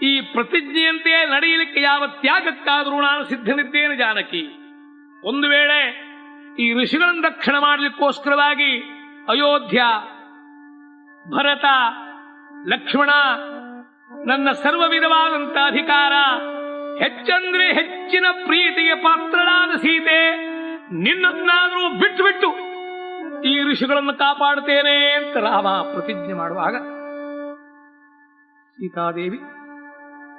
ಈ ಪ್ರತಿಜ್ಞೆಯಂತೆ ನಡೆಯಲಿಕ್ಕೆ ಯಾವ ತ್ಯಾಗಕ್ಕಾದರೂ ನಾನು ಸಿದ್ಧನಿದ್ದೇನೆ, ಜಾನಕಿ. ಒಂದು ವೇಳೆ ಈ ಋಷಿಗಳನ್ನು ರಕ್ಷಣೆ ಮಾಡಲಿಕ್ಕೋಸ್ಕರವಾಗಿ ಅಯೋಧ್ಯ, ಭರತ, ಲಕ್ಷ್ಮಣ, ನನ್ನ ಸರ್ವ ಅಧಿಕಾರ ಹೆಚ್ಚಂದ್ರೆ ಹೆಚ್ಚಿನ ಪ್ರೀತಿಗೆ ಪಾತ್ರಳಾದ ಸೀತೆ ನಿನ್ನನ್ನಾದರೂ ಬಿಟ್ಟು ಬಿಟ್ಟು ಈ ಋಷಿಗಳನ್ನು ಕಾಪಾಡುತ್ತೇನೆ ಅಂತ ರಾಮ ಪ್ರತಿಜ್ಞೆ ಮಾಡುವಾಗ ಸೀತಾದೇವಿ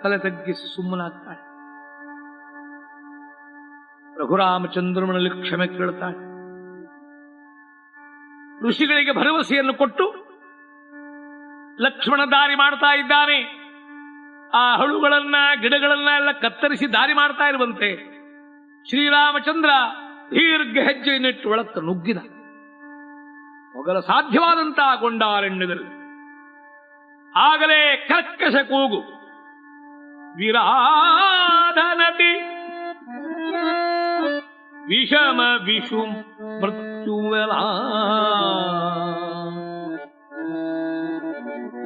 ತಲೆ ತಗ್ಗಿಸಿ ಸುಮ್ಮನಾಗ್ತಾಳೆ. ರಘುರಾಮಚಂದ್ರಮನಲ್ಲಿ ಕ್ಷಮೆ ಕೇಳ್ತಾಳೆ ಋಷಿಗಳಿಗೆ ಭರವಸೆಯನ್ನು ಕೊಟ್ಟು ಲಕ್ಷ್ಮಣ ದಾರಿ ಮಾಡ್ತಾ ಇದ್ದಾನೆ. ಆ ಹಳುಗಳನ್ನ, ಗಿಡಗಳನ್ನ ಎಲ್ಲ ಕತ್ತರಿಸಿ ದಾರಿ ಮಾಡ್ತಾ ಇರುವಂತೆ ಶ್ರೀರಾಮಚಂದ್ರ ದೀರ್ಘ ಹೆಜ್ಜೆಯನ್ನಿಟ್ಟು ಒಳತ್ತ ನುಗ್ಗಿದ. ಮೊಗಲ ಸಾಧ್ಯವಾದಂತಹ ಗೊಂಡಾರಣ್ಯದಲ್ಲಿ ಆಗಲೇ ಕರ್ಕಶ ಕೂಗು. ವಿರಾಧನತಿ ವಿಷಮ ವಿಷು ಮೃತ್ಯುವಲ.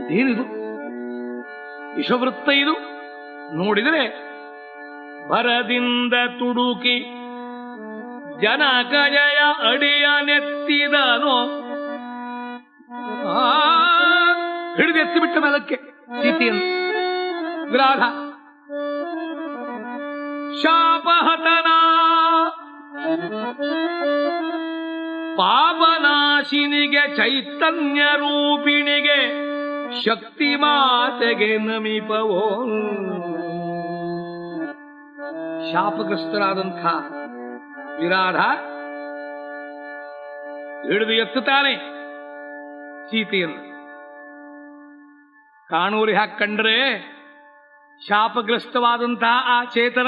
ಇದೇನಿದು? ವಿಷವೃತ್ತ ಇದು. ನೋಡಿದರೆ ಬರದಿಂದ ತುಡುಕಿ ಜನಕಜಯ ಅಡಿಯ ನೆತ್ತಿದನು. ಹಿಡಿದೆತ್ತಿ ಬಿಟ್ಟ ಮೇಲಕ್ಕೆ ಸೀತೆಯನ್ನು. ವಿರಾಧ ಶಾಪಹತನ, ಪಾಪನಾಶಿನಿಗೆ ಚೈತನ್ಯ ರೂಪಿಣಿಗೆ ಶಕ್ತಿ ಮಾತೆಗೆ ನಮಿಪವೋ. ಶಾಪಗ್ರಸ್ತರಾದಂಥ ವಿರಾಧ ಹಿಡಿದು ಎತ್ತುತ್ತಾನೆ ಸೀತೆಯನ್ನು. ಕಾಣೂರಿ ಹಾಕಂಡ್ರೆ ಶಾಪಗ್ರಸ್ತವಾದಂತಹ ಆ ಚೇತನ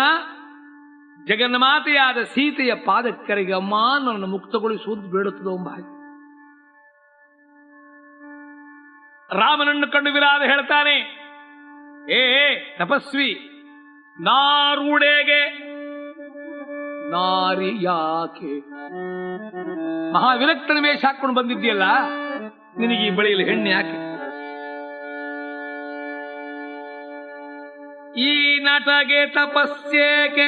ಜಗನ್ಮಾತೆಯಾದ ಸೀತೆಯ ಪಾದಕ್ಕರಿಗೆ ಅಮ್ಮ ನನ್ನನ್ನು ಮುಕ್ತಗೊಳಿಸುವುದು ಬೇಡುತ್ತದೆ ಎಂಬ ಹಾಗೆ. ರಾಮನನ್ನು ಕಂಡು ವಿರಾದ ಹೇಳ್ತಾನೆ, ಏ ತಪಸ್ವಿ ನಾರುಡೆಗೆ ನಾರಿ ಯಾಕೆ? ಮಹಾವಿರಕ್ತನ ವೇಷ ಹಾಕೊಂಡು ಬಂದಿದ್ದೀಯಲ್ಲ, ನಿನಗೆ ಈ ಬಳಿಯಲ್ಲಿ ಹೆಣ್ಣೆ ಯಾಕೆ? ಈ ನಟಗೆ ತಪಸ್ಸೇಕೆ?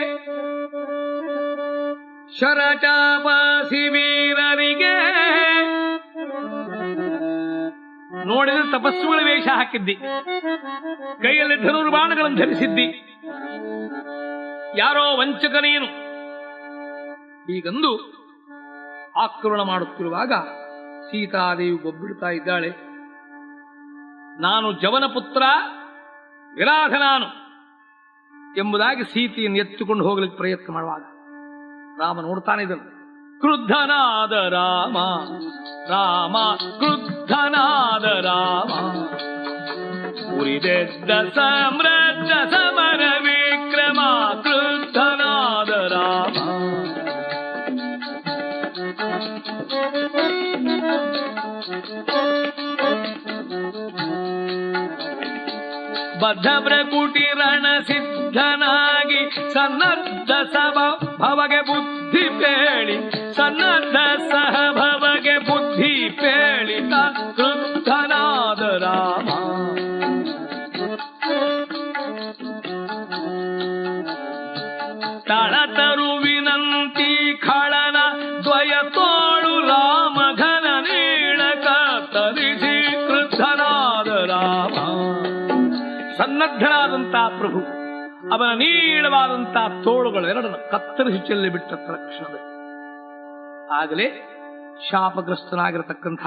ಶರಚಾಪಾಸಿ ವೀರರಿಗೆ ನೋಡಿದ್ರೆ ತಪಸ್ಸುಗಳ ವೇಷ ಹಾಕಿದ್ದಿ. ಕೈಯಲ್ಲಿ ಧನುರ್ಬಾಣಗಳನ್ನು ಧರಿಸಿದ್ದಿ. ಯಾರೋ ವಂಚಕನೇನು? ಈಗಂದು ಆಕ್ರಮಣ ಮಾಡುತ್ತಿರುವಾಗ ಸೀತಾದೇವಿ ಒಬ್ಬಿಡ್ತಾ ಇದ್ದಾಳೆ. ನಾನು ಜವನ ಪುತ್ರ, ವಿರಾಧ ನಾನು ಎಂಬುದಾಗಿ ಸೀತೆಯನ್ನು ಎತ್ತಿಕೊಂಡು ಹೋಗಲಿಕ್ಕೆ ಪ್ರಯತ್ನ ಮಾಡುವಾಗ ರಾಮ ನೋಡ್ತಾನೆ ಇದನ್ನು ಕ್ರುದ್ಧನಾದ ರಾಮ ರಾಮ ಕ್ರುದ್ಧನಾದ ರಾಮ. ಉರಿದೆದ್ದ ಸಮೃದ್ಧ ಸಮರ ವಿಕ್ರಮ ಕ್ರುದ್ಧನಾದ ರಾಮ. ಬದ್ಧವ್ರಕುಟಿ ರಣ ಸಿದ್ಧನಾಗಿ ಸನ್ನದ್ಧ ಸಭ ಭವಗೆ ಬುದ್ಧಿ ಬೇಡಿ. ಸನ್ನದ್ಧ ಅವನ ನೀಳವಾದಂತಹ ತೋಳುಗಳೆರಡನ್ನು ಕತ್ತರಿಸಿ ಚೆಲ್ಲಿ ಬಿಟ್ಟ ತಕ್ಷಣವೇ ಆಗಲೇ ಶಾಪಗ್ರಸ್ತನಾಗಿರತಕ್ಕಂಥ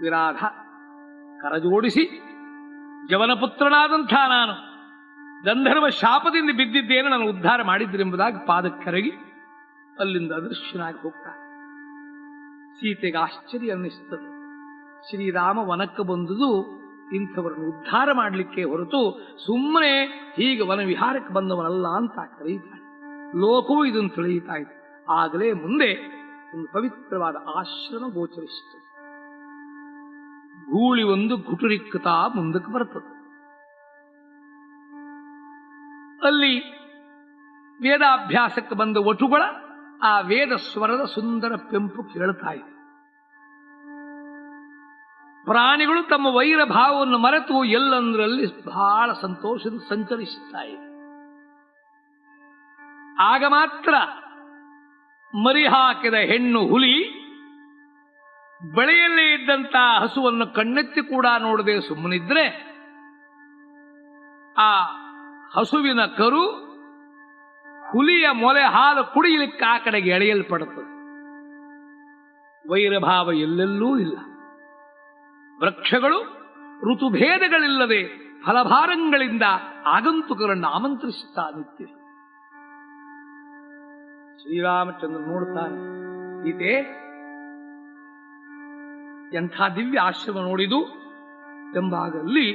ವಿರಾಧ ಕರಜೋಡಿಸಿ ಜವನಪುತ್ರನಾದಂಥ ನಾನು ಗಂಧರ್ವ ಶಾಪದಿಂದ ಬಿದ್ದಿದ್ದೇನೆ, ನಾನು ಉದ್ಧಾರ ಮಾಡಿದ್ರೆಂಬುದಾಗಿ ಪಾದಕ್ಕರಗಿ ಅಲ್ಲಿಂದ ಅದೃಶ್ಯನಾಗಿ ಹೋಗ್ತಾನೆ. ಸೀತೆಗೆ ಆಶ್ಚರ್ಯ ಅನ್ನಿಸ್ತದೆ. ಶ್ರೀರಾಮ ವನಕ್ಕೆ ಬಂದುದು ಇಂಥವರನ್ನು ಉದ್ಧಾರ ಮಾಡಲಿಕ್ಕೆ ಹೊರತು ಸುಮ್ಮನೆ ಹೀಗೆ ವನವಿಹಾರಕ್ಕೆ ಬಂದವನಲ್ಲ ಅಂತ ಕರೀತಾರೆ ಲೋಕವೂ ಇದನ್ನು ತಿಳಿಯುತ್ತಾ ಇದೆ. ಆಗಲೇ ಮುಂದೆ ಒಂದು ಪವಿತ್ರವಾದ ಆಶ್ರಮ ಗೋಚರಿಸುತ್ತದೆ ಗೂಳಿ ಒಂದು ಗುಟುರಿಕ್ಕುತ್ತಾ ಮುಂದಕ್ಕೆ ಬರುತ್ತದೆ. ಅಲ್ಲಿ ವೇದಾಭ್ಯಾಸಕ್ಕೆ ಬಂದ ಒಟುಗಳ ಆ ವೇದ ಸ್ವರದ ಸುಂದರ ಪೆಂಪು ಕೇಳ್ತಾ ಇದೆ. ಪ್ರಾಣಿಗಳು ತಮ್ಮ ವೈರ ಭಾವವನ್ನು ಮರೆತು ಎಲ್ಲಂದ್ರಲ್ಲಿ ಬಹಳ ಸಂತೋಷದಿಂದ ಸಂಚರಿಸುತ್ತಾ ಇದೆ ಆಗ ಮಾತ್ರ ಮರಿ ಹಾಕಿದ ಹೆಣ್ಣು ಹುಲಿ ಬೆಳೆಯಲ್ಲೇ ಇದ್ದಂತ ಹಸುವನ್ನು ಕಣ್ಣೆತ್ತಿ ಕೂಡ ನೋಡದೆ ಸುಮ್ಮನಿದ್ರೆ ಆ ಹಸುವಿನ ಕರು ಹುಲಿಯ ಮೊಲೆ ಹಾಲು ಕುಡಿಯಲಿಕ್ಕೆ ಆ ಕಡೆಗೆ ಎಳೆಯಲ್ಪಡುತ್ತದೆ. ವೈರಭಾವ ಎಲ್ಲೆಲ್ಲೂ ಇಲ್ಲ. ವೃಕ್ಷಗಳು ಋತುಭೇದಗಳಿಲ್ಲದೆ ಫಲಭಾರಂಗಳಿಂದ ಆಗಂತುಕರನ್ನು ಆಮಂತ್ರಿಸುತ್ತಾ ನಿತ್ಯ. ಶ್ರೀರಾಮಚಂದ್ರ ನೋಡುತ್ತಾನೆ ಸೀತೆ ಎಂಥ ದಿವ್ಯ ಆಶ್ರಮ ನೋಡಿದು ಎಂಬಾಗಲ್ಲಿ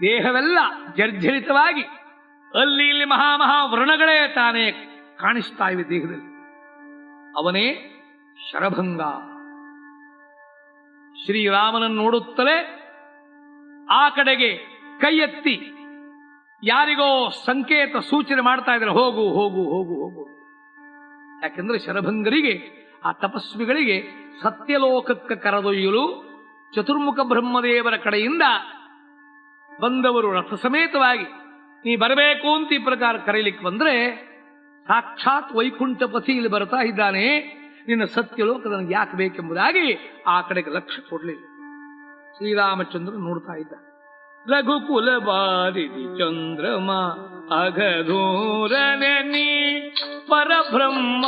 ದೇಹವೆಲ್ಲ ಜರ್ಜರಿತವಾಗಿ ಅಲ್ಲಿ ಇಲ್ಲಿ ಮಹಾಮಹಾ ವ್ರಣಗಳೇ ತಾನೇ ಕಾಣಿಸ್ತಾ ಇವೆ ದೇಹದಲ್ಲಿ. ಅವನೇ ಶರಭಂಗ ಶ್ರೀರಾಮನನ್ನು ನೋಡುತ್ತಲೇ ಆ ಕಡೆಗೆ ಕೈಯೆತ್ತಿ ಯಾರಿಗೋ ಸಂಕೇತ ಸೂಚನೆ ಮಾಡ್ತಾ ಇದ್ರೆ ಹೋಗು ಹೋಗು ಹೋಗು ಹೋಗು. ಯಾಕೆಂದ್ರೆ ಶರಭಂಗರಿಗೆ, ಆ ತಪಸ್ವಿಗಳಿಗೆ ಸತ್ಯಲೋಕಕ್ಕೆ ಕರೆದೊಯ್ಯಲು ಚತುರ್ಮುಖ ಬ್ರಹ್ಮದೇವರ ಕಡೆಯಿಂದ ಬಂದವರು ರಥ ಸಮೇತವಾಗಿ ನೀ ಬರಬೇಕು ಅಂತ ಈ ಪ್ರಕಾರ ಕರೀಲಿಕ್ಕೆ ಬಂದ್ರೆ ಸಾಕ್ಷಾತ್ ವೈಕುಂಠ ಇಲ್ಲಿ ಬರ್ತಾ ಇದ್ದಾನೆ. ನಿನ್ನ ಸತ್ಯಲೋಕ ನನಗೆ ಯಾಕೆ ಬೇಕೆಂಬುದಾಗಿ ಆ ಕಡೆಗೆ ಲಕ್ಷ್ಯ ಕೊಡಲಿಲ್ಲ ಶ್ರೀರಾಮಚಂದ್ರ ನೋಡ್ತಾ ಇದ್ದ. ರಘುಕುಲ ಬಾರಿದಿ ಚಂದ್ರಮ, ಅಘಧೂರನಿ ಪರಬ್ರಹ್ಮ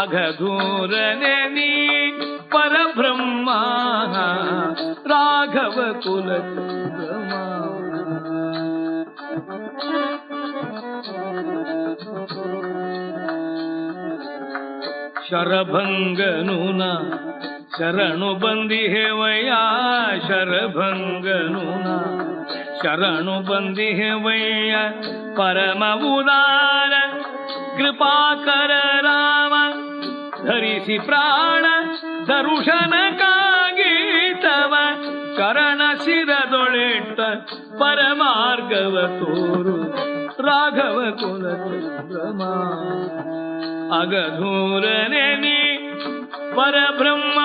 ಅಘಧೂರನಿ ಪರಬ್ರಹ್ಮ, ರಾಘವ ಕುಲ ಚಂದ್ರಮ. ಶರಭಂಗನುನ ಶರಣು ಬಂದಿಹೆವಯ್ಯ ಶರಭಂಗನುನ ಶರಣು ಬಂದಿಹೆವಯ್ಯ ಪರಮ ಉದಾರ ಕೃಪಾಕರ ರಾಮ ಧರಿಸಿ ಪ್ರಾಣ ದರುಶನಕ್ಕಾಗೀತವ ಕರಣ ಶಿರದೊಳೆಟ್ಟ ಪರಮಾರ್ಗವ ತೋರು ರಾಘವ ಕುಲ ಚಂದ್ರಮ ಅಗಧೂರನೆ ನೀ ಪರಬ್ರಹ್ಮ.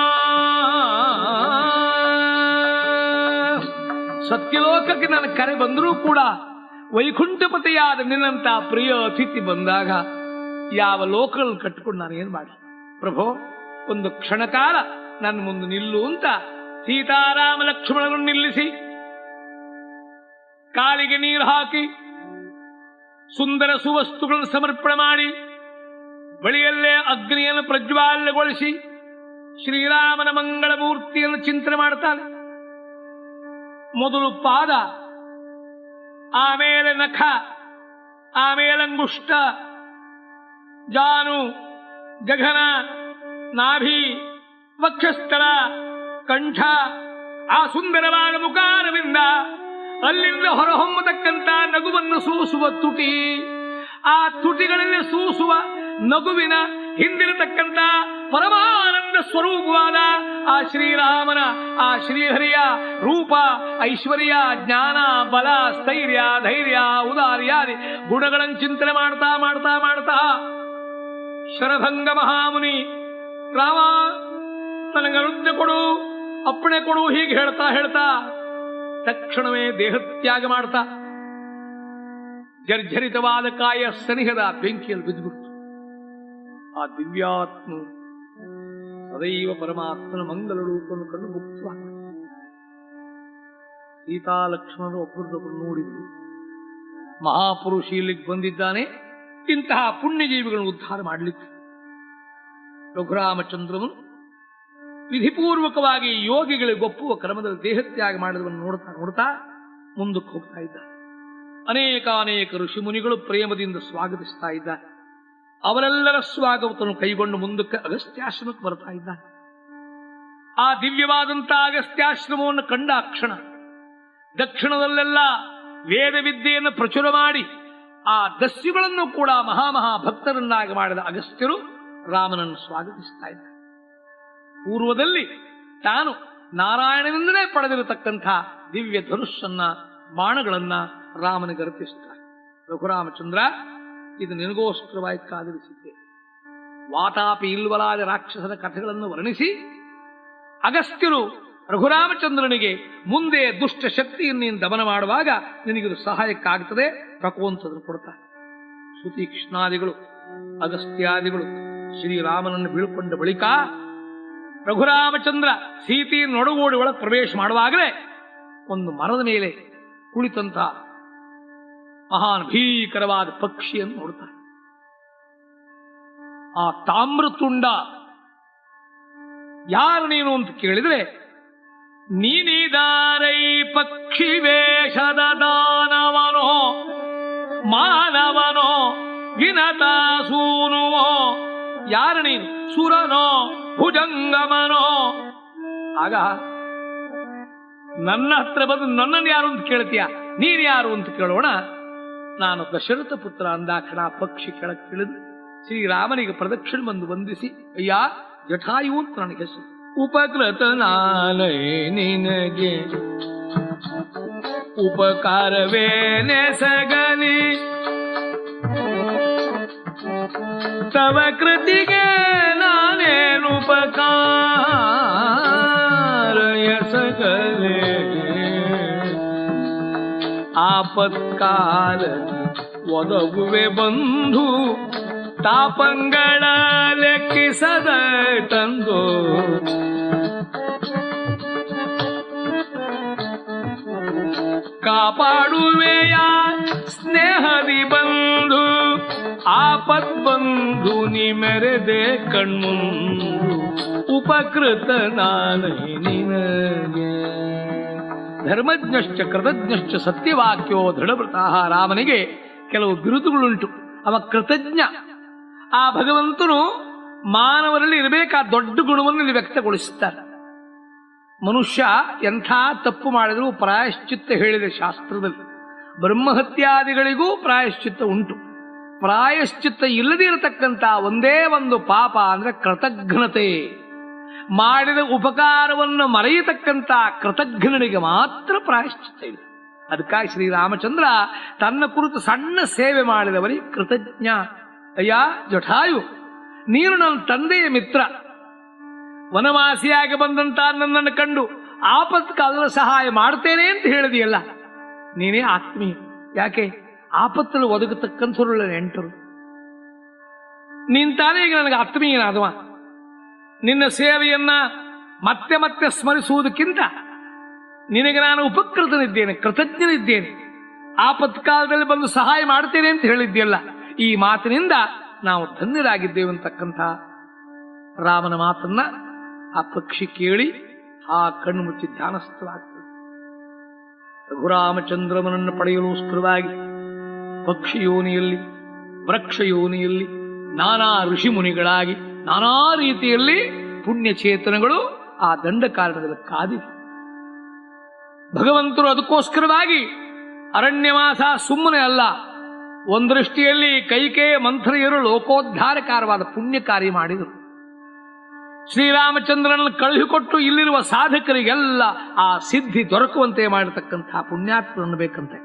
ಸತ್ಯಲೋಕಕ್ಕೆ ನನ್ನ ಕರೆ ಬಂದರೂ ಕೂಡ ವೈಕುಂಠಪತಿಯಾದ ನಿನ್ನಂತ ಪ್ರಿಯ ಅತಿಥಿ ಬಂದಾಗ ಯಾವ ಲೋಕಗಳನ್ನು ಕಟ್ಟಿಕೊಂಡು ನಾನು ಏನ್ ಮಾಡಿ ಪ್ರಭೋ, ಒಂದು ಕ್ಷಣಕಾಲ ನನ್ನ ಮುಂದೆ ನಿಲ್ಲು ಅಂತ ಸೀತಾರಾಮ ಲಕ್ಷ್ಮಣರನ್ನು ನಿಲ್ಲಿಸಿ, ಕಾಳಿಗೆ ನೀರು ಹಾಕಿ, ಸುಂದರ ಸುವಸ್ತುಗಳನ್ನು ಸಮರ್ಪಣೆ ಮಾಡಿ ಬಳಿಯಲ್ಲೇ ಅಗ್ನಿಯನ್ನು ಪ್ರಜ್ವಾಲಗೊಳಿಸಿ ಶ್ರೀರಾಮನ ಮಂಗಳ ಮೂರ್ತಿಯನ್ನು ಚಿಂತನೆ ಮಾಡ್ತಾನೆ. ಮೊದಲು ಪಾದ, ಆಮೇಲೆ ನಖ, ಆಮೇಲೆ ಅಂಗುಷ್ಟ, ಜಾನು, ಗಗನ, ನಾಭಿ, ವಕ್ಷಸ್ಥಳ, ಕಂಠ, ಆ ಸುಂದರವಾದ ಮುಖಾರವಿಂದ ಅಲ್ಲಿಂದ ಹೊರಹೊಮ್ಮತಕ್ಕಂತ ನಗುವನ್ನು ಸೂಸುವ ತುಟಿ. ಆ ತುಟಿಗಳಲ್ಲಿ ಸೂಸುವ ನಗುವಿನ ಹಿಂದಿರತಕ್ಕಂತ ಪರಮಾನಂದ ಸ್ವರೂಪವಾದ ಆ ಶ್ರೀರಾಮನ, ಆ ಶ್ರೀಹರಿಯ ರೂಪ, ಐಶ್ವರ್ಯ, ಜ್ಞಾನ, ಬಲ, ಸ್ಥೈರ್ಯ, ಧೈರ್ಯ ಉದಾರ್ಯಾದಿ ಗುಣಗಳನ್ನು ಚಿಂತನೆ ಮಾಡ್ತಾ ಮಾಡ್ತಾ ಮಾಡ್ತಾ ಶರಭಂಗ ಮಹಾಮುನಿ ರಾಮ ನನಗೆ ನೃತ್ಯ ಕೊಡು, ಅಪ್ಪಣೆ ಕೊಡು, ಹೀಗೆ ಹೇಳ್ತಾ ಹೇಳ್ತಾ ತಕ್ಷಣವೇ ದೇಹತ್ಯಾಗ ಮಾಡ್ತಾ, ಜರ್ಜರಿತವಾದ ಕಾಯ ಸನಿಹದ ಬೆಂಕಿಯಲ್ಲಿ ಬಿದ್ದುಬಿಡ್ತು. ಆ ದಿವ್ಯಾತ್ಮ ಸದೈವ ಪರಮಾತ್ಮನ ಮಂಗಲ ರೂಪವನ್ನು ಕಂಡು ಮುಕ್ತವಾದ ಸೀತಾ ಲಕ್ಷ್ಮಣರು ಒಬ್ಬರದೊಬ್ಬರು ನೋಡಿದ್ರು. ಮಹಾಪುರುಷ ಇಲ್ಲಿಗೆ ಬಂದಿದ್ದಾನೆ. ಇಂತಹ ಪುಣ್ಯಜೀವಿಗಳನ್ನು ಉದ್ಧಾರ ಮಾಡಲಿಕ್ಕೆ. ರಘುರಾಮಚಂದ್ರನು ವಿಧಿಪೂರ್ವಕವಾಗಿ ಯೋಗಿಗಳಿಗೆ ಒಪ್ಪುವ ಕ್ರಮದಲ್ಲಿ ದೇಹತ್ಯಾಗ ಮಾಡಿದವನ್ನು ನೋಡ್ತಾ ನೋಡ್ತಾ ಮುಂದಕ್ಕೆ ಹೋಗ್ತಾ ಇದ್ದ ಅನೇಕ ಅನೇಕ ಋಷಿ ಮುನಿಗಳು ಪ್ರೇಮದಿಂದ ಸ್ವಾಗತಿಸ್ತಾ ಇದ್ದಾರೆ. ಅವರೆಲ್ಲರ ಸ್ವಾಗತವನ್ನು ಕೈಗೊಂಡು ಮುಂದಕ್ಕೆ ಅಗಸ್ತ್ಯಾಶ್ರಮಕ್ಕೆ ಬರ್ತಾ ಇದ್ದಾನೆ ಆ ದಿವ್ಯವಾದಂತಹ ಅಗಸ್ತ್ಯಾಶ್ರಮವನ್ನು ಕಂಡ ಕ್ಷಣ ದಕ್ಷಿಣದಲ್ಲೆಲ್ಲ ವೇದ ವಿದ್ಯೆಯನ್ನು ಪ್ರಚುರ ಮಾಡಿ ಆ ದಸ್ಯುಗಳನ್ನು ಕೂಡ ಮಹಾಮಹಾ ಭಕ್ತರನ್ನಾಗಿ ಮಾಡಿದ ಅಗಸ್ತ್ಯರು ರಾಮನನ್ನು ಸ್ವಾಗತಿಸ್ತಾ ಇದ್ದ ಪೂರ್ವದಲ್ಲಿ ತಾನು ನಾರಾಯಣನಿಂದಲೇ ಪಡೆದಿರತಕ್ಕಂಥ ದಿವ್ಯ ಧನುಸ್ಸನ್ನ ಬಾಣಗಳನ್ನ ರಾಮನಿಗೆ ಅರ್ಪಿಸ್ತಾರೆ. ರಘುರಾಮಚಂದ್ರ ಇದು ನಿನಗೋಸ್ಕರವಾಗಿ ಕಾದಿರಿಸಿದ್ದೆ. ವಾತಾಪಿ ಇಲ್ವಲಾದ ರಾಕ್ಷಸರ ಕಥೆಗಳನ್ನು ವರ್ಣಿಸಿ ಅಗಸ್ತ್ಯರು ರಘುರಾಮಚಂದ್ರನಿಗೆ ಮುಂದೆ ದುಷ್ಟ ಶಕ್ತಿಯನ್ನು ನೀನು ದಮನ ಮಾಡುವಾಗ ನಿನಗಿದು ಸಹಾಯಕ್ಕಾಗ್ತದೆ ತಕೋಂತದ್ರು ಕೊಡ್ತಾರೆ. ಕೃಷ್ಣಾದಿಗಳು ಅಗಸ್ತ್ಯಾದಿಗಳು, ಶ್ರೀರಾಮನನ್ನು ಬೀಳ್ಕೊಂಡ ಬಳಿಕ ರಘುರಾಮಚಂದ್ರ ಸೀತೆಯನ್ನು ಒಳಗೆ ಪ್ರವೇಶ ಮಾಡುವಾಗಲೇ ಒಂದು ಮರದ ಮೇಲೆ ಕುಳಿತಂತ ಮಹಾನ್ ಭೀಕರವಾದ ಪಕ್ಷಿಯನ್ನು ನೋಡ್ತಾರೆ. ಆ ತಾಮ್ರತುಂಡ ಯಾರು ನೀನು ಅಂತ ಕೇಳಿದ್ರೆ, ನೀನಿದಾರೈ ಪಕ್ಷಿ ವೇಷದ ದಾನವನೋ, ಮಾನವನೋ ವಿನತಾಸೂನುವೋ ಯಾರು ನೀನು? ಸುರನೋ, ಭುಜಂಗಮನೋ. ಆಗ ನನ್ನ ಹತ್ರ ಬಂದು ನನ್ನನ್ನು ಯಾರು ಅಂತ ಕೇಳ್ತೀಯ? ನೀನು ಯಾರು ಅಂತ ಕೇಳೋಣ. ನಾನು ದಶರಥ ಪುತ್ರ ಅಂದಾಕ್ಷಣ ಪಕ್ಷಿ ಕೆಳಕ್ಕಿಳಿದು ಶ್ರೀರಾಮನಿಗೆ ಪ್ರದಕ್ಷಿಣೆ ಬಂದು ವಂದಿಸಿ, ಅಯ್ಯ ಜಠಾಯು ಅಂತ ನನಗೆ ಹೆಸರು. ಉಪಕೃತ ನಾನೈ ನಿನಗೆ. ಉಪಕಾರವೇನೆಸಗಲಿ ತವ ಕೃತಿಗೆ ನಾನೇನು ಉಪಕಾರ ಎಸಗಲೆ. ಆಪತ್ಕಾಲ ಒದಗುವೆ ಬಂಧು ತಾಪಂಗಳ ಲೆಕ್ಕಿಸದ ತಂದು. ಕಾಪಾಡುವೆಯ ಸ್ನೇಹದಿ ಬಂಧು ಆಪತ್ ಬಂಧು ನಿ ಮೆರೆದೆ ಕಣ್ಮುಂದು ಉಪಕೃತ ನಾನೇ ನಿನಗೆ. ಧರ್ಮಜ್ಞಶ್ಚ ಕೃತಜ್ಞಶ್ಚ ಸತ್ಯವಾಕ್ಯೋ ದೃಢವೃತಃ ರಾಮನಿಗೆ ಕೆಲವು ಬಿರುದುಗಳುಂಟು. ಅವ ಕೃತಜ್ಞ. ಆ ಭಗವಂತನು ಮಾನವರಲ್ಲಿ ಇರಬೇಕಾದ ದೊಡ್ಡ ಗುಣವನ್ನು ಇಲ್ಲಿ ವ್ಯಕ್ತಗೊಳಿಸುತ್ತಾರೆ. ಮನುಷ್ಯ ಎಂಥ ತಪ್ಪು ಮಾಡಿದರೂ ಪ್ರಾಯಶ್ಚಿತ್ತ ಹೇಳಿದೆ ಶಾಸ್ತ್ರದಲ್ಲಿ ಬ್ರಹ್ಮಹತ್ಯಾದಿಗಳಿಗೂ ಪ್ರಾಯಶ್ಚಿತ್ತ ಉಂಟು. ಪ್ರಾಯಶ್ಚಿತ್ತ ಇಲ್ಲದೇ ಇರತಕ್ಕಂಥ ಒಂದೇ ಒಂದು ಪಾಪ ಅಂದ್ರೆ ಕೃತಜ್ಞತೆ. ಮಾಡಿದ ಉಪಕಾರವನ್ನು ಮರೆಯತಕ್ಕಂಥ ಕೃತಜ್ಞನಿಗೆ ಮಾತ್ರ ಪ್ರಾಯಶ್ಚಿತ್ತ ಇದೆ. ಅದಕ್ಕಾಗಿ ಶ್ರೀರಾಮಚಂದ್ರ ತನ್ನ ಕುರಿತು ಸಣ್ಣ ಸೇವೆ ಮಾಡಿದವರಿಗೆ ಕೃತಜ್ಞ. ಅಯ್ಯ, ಜಠಾಯು, ನೀನು ನನ್ನ ತಂದೆಯ ಮಿತ್ರ. ವನವಾಸಿಯಾಗಿ ಬಂದಂತ ನನ್ನನ್ನು ಕಂಡು ಆಪತ್ ಕಾಲದ ಸಹಾಯ ಮಾಡ್ತೇನೆ ಅಂತ ಹೇಳಿದೆಯಲ್ಲ. ನೀನೇ ಆತ್ಮೀಯ. ಯಾಕೆ? ಆಪತ್ತಲ್ಲಿ ಒದಗತಕ್ಕಂಥವ್ರಲ್ಲ ನೆಂಟರು ನೀನ್ ತಾನೇ ಈಗ ನನಗೆ ಆತ್ಮೀಯನಾದವ. ನಿನ್ನ ಸೇವೆಯನ್ನ ಮತ್ತೆ ಮತ್ತೆ ಸ್ಮರಿಸುವುದಕ್ಕಿಂತ ನಿನಗೆ ನಾನು ಉಪಕೃತನಿದ್ದೇನೆ, ಕೃತಜ್ಞನಿದ್ದೇನೆ. ಆಪತ್ಕಾಲದಲ್ಲಿ ಬಂದು ಸಹಾಯ ಮಾಡ್ತೇನೆ ಅಂತ ಹೇಳಿದ್ದೆಲ್ಲ ಈ ಮಾತಿನಿಂದ ನಾವು ಧನ್ಯರಾಗಿದ್ದೇವೆ ಅಂತಕ್ಕಂಥ ರಾಮನ ಮಾತನ್ನ ಆ ಪಕ್ಷಿ ಕೇಳಿ ಆ ಕಣ್ಣು ಮುಚ್ಚಿ ಧ್ಯಾನಸ್ಥರಾಗ್ತದೆ ರಘುರಾಮಚಂದ್ರಮನನ್ನು ಪಡೆಯಲುಸ್ಕರವಾಗಿ ಪಕ್ಷಿ ಯೋನಿಯಲ್ಲಿ ವೃಕ್ಷ ಯೋನಿಯಲ್ಲಿ ನಾನಾ ಋಷಿ ಮುನಿಗಳಾಗಿ ನಾನಾ ರೀತಿಯಲ್ಲಿ ಪುಣ್ಯಚೇತನಗಳು ಆ ದಂಡ ಕಾರಣದಲ್ಲಿ ಕಾದಿವೆ. ಭಗವಂತರು ಅದಕ್ಕೋಸ್ಕರವಾಗಿ ಅರಣ್ಯವಾಸ ಸುಮ್ಮನೆ ಅಲ್ಲ, ಒಂದೃಷ್ಟಿಯಲ್ಲಿ ಕೈಕೇಯ ಮಂತ್ರಿಯರು ಲೋಕೋದ್ಧಾರಕಾರವಾದ ಪುಣ್ಯ ಕಾರ್ಯ ಮಾಡಿದರು. ಶ್ರೀರಾಮಚಂದ್ರನನ್ನು ಕಳುಹಿಕೊಟ್ಟು ಇಲ್ಲಿರುವ ಸಾಧಕರಿಗೆಲ್ಲ ಆ ಸಿದ್ಧಿ ದೊರಕುವಂತೆ ಮಾಡತಕ್ಕಂತಹ ಪುಣ್ಯಾತ್ಮರನ್ನು ಬೇಕಂತೆ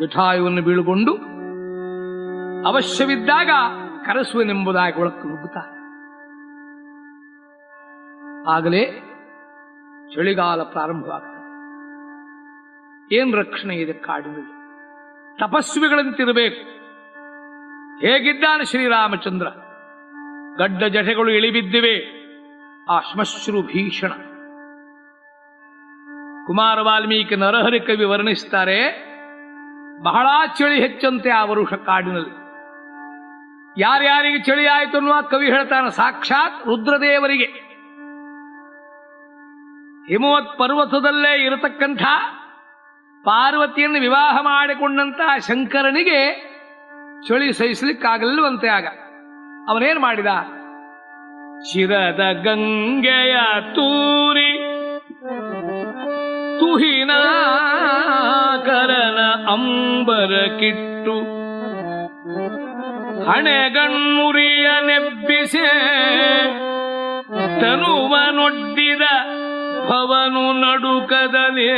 ಜಠಾಯುವನ್ನು ಬೀಳುಗೊಂಡು ಅವಶ್ಯವಿದ್ದಾಗ ಕರೆಸುವೆನೆಂಬುದಾಗಿ ಒಳಕ್ಕೆ ನುಗ್ಗುತ್ತಾರೆ. ಆಗಲೇ ಚಳಿಗಾಲ ಪ್ರಾರಂಭವಾಗ್ತದೆ. ಏನ್ ರಕ್ಷಣೆ ಇದೆ ಕಾಡಿನಲ್ಲಿ? ತಪಸ್ವಿಗಳಂತಿರಬೇಕು ಹೇಗಿದ್ದಾನೆ ಶ್ರೀರಾಮಚಂದ್ರ? ಗಡ್ಡ ಜಟೆಗಳು ಇಳಿಬಿದ್ದಿವೆ. ಆ ಶ್ಮಶ್ರು ಭೀಷಣ. ಕುಮಾರ ವಾಲ್ಮೀಕಿ ನರಹರಿ ಕವಿ ವರ್ಣಿಸ್ತಾರೆ, ಬಹಳ ಚಳಿ ಹೆಚ್ಚಂತೆ ಆ ವರುಷ ಕಾಡಿನಲ್ಲಿ. ಯಾರ್ಯಾರಿಗೆ ಚಳಿ ಆಯಿತು ಅನ್ನುವ ಕವಿ ಹೇಳ್ತಾನೆ, ಸಾಕ್ಷಾತ್ ರುದ್ರದೇವರಿಗೆ. ಹಿಮವತ್ ಪರ್ವತದಲ್ಲೇ ಇರತಕ್ಕಂಥ ಪಾರ್ವತಿಯನ್ನು ವಿವಾಹ ಮಾಡಿಕೊಂಡಂತಹ ಶಂಕರನಿಗೆ ಚಳಿ ಸಹಿಸಲಿಕ್ಕಾಗಲಿಲ್ವಂತೆ ಆಗ. ಅವನೇನು ಮಾಡಿದ? ಶಿರದ ಗಂಗೆಯ ತೂರಿ, ತುಹಿನ ಕರನ ಅಂಬರ ಕಿಟ್ಟು ಹಣೆಗಣ್ಣುರಿಯ ನೆಬ್ಬಿಸೆ ತನುವನೊಡ್ಡಿದ ಭವನು ನಡುಕದಲೇ.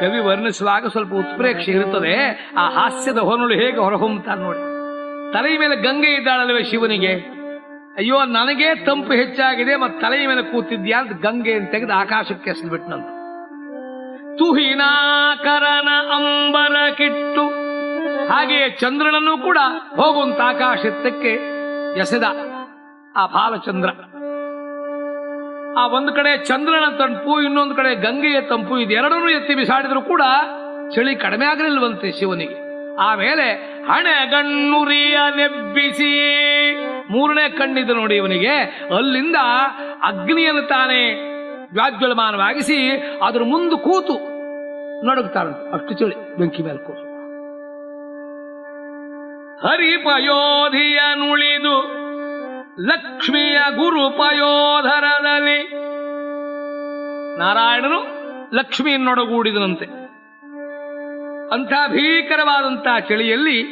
ಕವಿ ವರ್ಣಿಸುವಾಗ ಸ್ವಲ್ಪ ಉತ್ಪ್ರೇಕ್ಷೆ ಇರುತ್ತದೆ. ಆ ಹಾಸ್ಯದ ಹೊನಳು ಹೇಗೆ ಹೊರಹೊಮ್ಮುತ್ತಾನೆ ನೋಡಿ. ತಲೆಯ ಮೇಲೆ ಗಂಗೆ ಇದ್ದಾಳಲ್ವೇ ಶಿವನಿಗೆ? ಅಯ್ಯೋ, ನನಗೆ ತಂಪು ಹೆಚ್ಚಾಗಿದೆ ಮತ್ತು ತಲೆಯ ಮೇಲೆ ಕೂತಿದ್ಯಾ ಅಂತ ಗಂಗೆ ತೆಗೆದು ಆಕಾಶಕ್ಕೆ ಎಸೆದ್ಬಿಟ್ನಂತ. ತುಹಿನಾಕರನ ಅಂಬರ ಕಿಟ್ಟು. ಹಾಗೆಯೇ ಚಂದ್ರನನ್ನು ಕೂಡ ಹೋಗುವಂತ ಆಕಾಶಕ್ಕೆ ಎಸೆದ ಆ ಬಾಲಚಂದ್ರ. ಆ ಒಂದು ಕಡೆ ಚಂದ್ರನ ತಂಪು, ಇನ್ನೊಂದು ಕಡೆ ಗಂಗೆಯ ತಂಪು, ಇದೆರಡನ್ನೂ ಎತ್ತಿ ಬಿಸಾಡಿದ್ರು ಕೂಡ ಚಳಿ ಕಡಿಮೆ ಆಗಲಿಲ್ವಂತೆ ಶಿವನಿಗೆ. ಆಮೇಲೆ ಹಣೆಗಣ್ಣುರಿಯ ನೆಬ್ಬಿಸಿ ಮೂರನೇ ಕಣ್ಣಿದೆ ನೋಡಿ ಇವನಿಗೆ, ಅಲ್ಲಿಂದ ಅಗ್ನಿಯನ್ನು ತಾನೇ ವ್ಯಾಜ್ವಲಮಾನವಾಗಿಸಿ ಅದ್ರ ಮುಂದೆ ಕೂತು ನಡುಗ್ತಾರಂತೆ. ಅಷ್ಟು ಚಳಿ ಬೆಂಕಿ ಮೇಲೆ ಕೂತು. ಹರಿಪಯೋಧಿಯ ನುಳಿದು ಲಕ್ಷ್ಮಿಯ ಗುರುಪಯೋಧರದಲ್ಲಿ ನಾರಾಯಣನು ಲಕ್ಷ್ಮಿಯನ್ನೊಡಗೂಡಿದನಂತೆ. ಅಂಥ ಭೀಕರವಾದಂತಹ ಚಳಿಯಲ್ಲಿ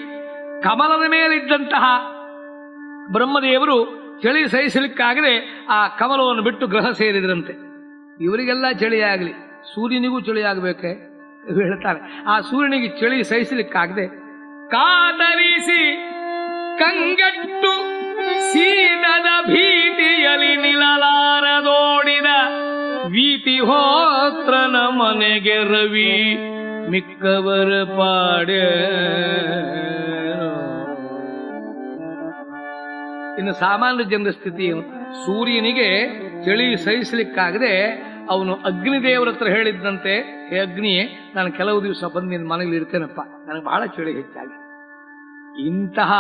ಕಮಲದ ಮೇಲಿದ್ದಂತಹ ಬ್ರಹ್ಮದೇವರು ಚಳಿ ಸಹಿಸಲಿಕ್ಕಾಗದೆ ಆ ಕಮಲವನ್ನು ಬಿಟ್ಟು ಗ್ರಹ ಸೇರಿದ್ರಂತೆ. ಇವರಿಗೆಲ್ಲ ಚಳಿಯಾಗಲಿ, ಸೂರ್ಯನಿಗೂ ಚಳಿಯಾಗಬೇಕೆ ಹೇಳ್ತಾರೆ. ಆ ಸೂರ್ಯನಿಗೆ ಚಳಿ ಸಹಿಸಲಿಕ್ಕಾಗದೆ ಕಾತರಿಸಿ ಕಂಗಟ್ಟು ಸೀನದ ನಿಲಲಾರ ನಿಲಲಾರದೋಡಿದ ವೀತಿ ಹೋತ್ರನ ಮನೆಗೆ ರವಿ ಮಿಕ್ಕವರ ಪಾಡ ಇನ್ನು ಸಾಮಾನ್ಯ ಜನರ ಸ್ಥಿತಿ ಏನು? ಸೂರ್ಯನಿಗೆ ಚಳಿ ಸಹಿಸಲಿಕ್ಕಾಗದೆ ಅವನು ಅಗ್ನಿದೇವರ ಹತ್ರ ಹೇಳಿದ್ದಂತೆ ಹೇ ಅಗ್ನಿಯೇ, ನಾನು ಕೆಲವು ದಿವಸ ಬಂದು ನಿನ್ನ ಮನೇಲಿ ಇರ್ತೇನಪ್ಪ, ನನಗೆ ಬಹಳ ಚಳಿ ಹೆಚ್ಚಾಗಿ. ಇಂತಹ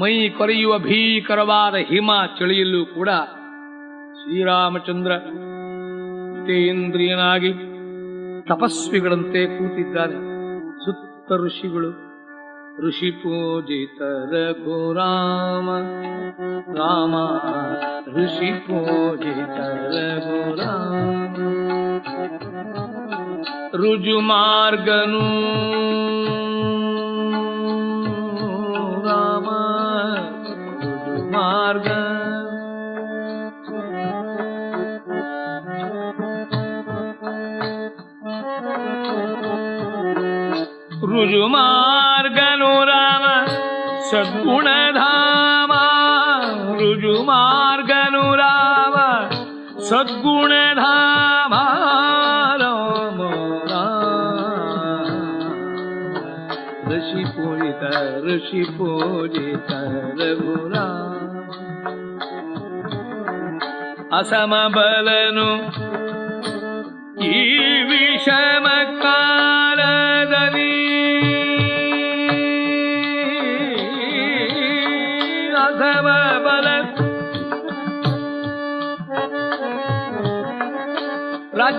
ಮೈ ಕೊರೆಯುವ ಭೀಕರವಾದ ಹಿಮ ಚಳಿಯಲ್ಲೂ ಕೂಡ ಶ್ರೀರಾಮಚಂದ್ರ ಜಿತೇಂದ್ರಿಯನಾಗಿ ತಪಸ್ವಿಗಳಂತೆ ಕೂತಿದ್ದಾನೆ. ಸುತ್ತ ಋಷಿಗಳು ऋषिपूजित रघुराम। राम ऋषिपूजित रघुराम। ऋजुमार्गनु राम ऋजुमार्ग ऋजुमार्ग ಸದ್ಗುಣಧಾಮ ರುಜು ಮಾರ್ಗನು ರಾಮ ಸದ್ಗುಣಧಾಮ ರಾಮ ಋಷಿ ಪೂಜಿತ ಋಷಿ ಪೂಜಿತ ರಘುರಾಮ ಅಸಮ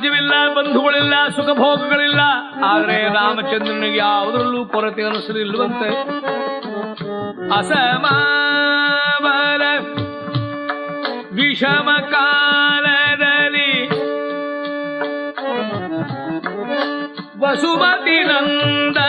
ರಾಜ್ಯವಿಲ್ಲ, ಬಂಧುಗಳಿಲ್ಲ ಸುಖ ಭೋಗಗಳಿಲ್ಲ ಆದರೆ ರಾಮಚಂದ್ರನಿಗೆ ಯಾವುದರಲ್ಲೂ ಕೊರತೆ ಅನಿಸಲಿಲ್ವಂತೆ ಅಸಮ ಬಲ ವಿಷಮ ಕಾಲದಲ್ಲಿ ವಸುಮತಿ ನಂದನೆಯೊಳಗೂಡಿ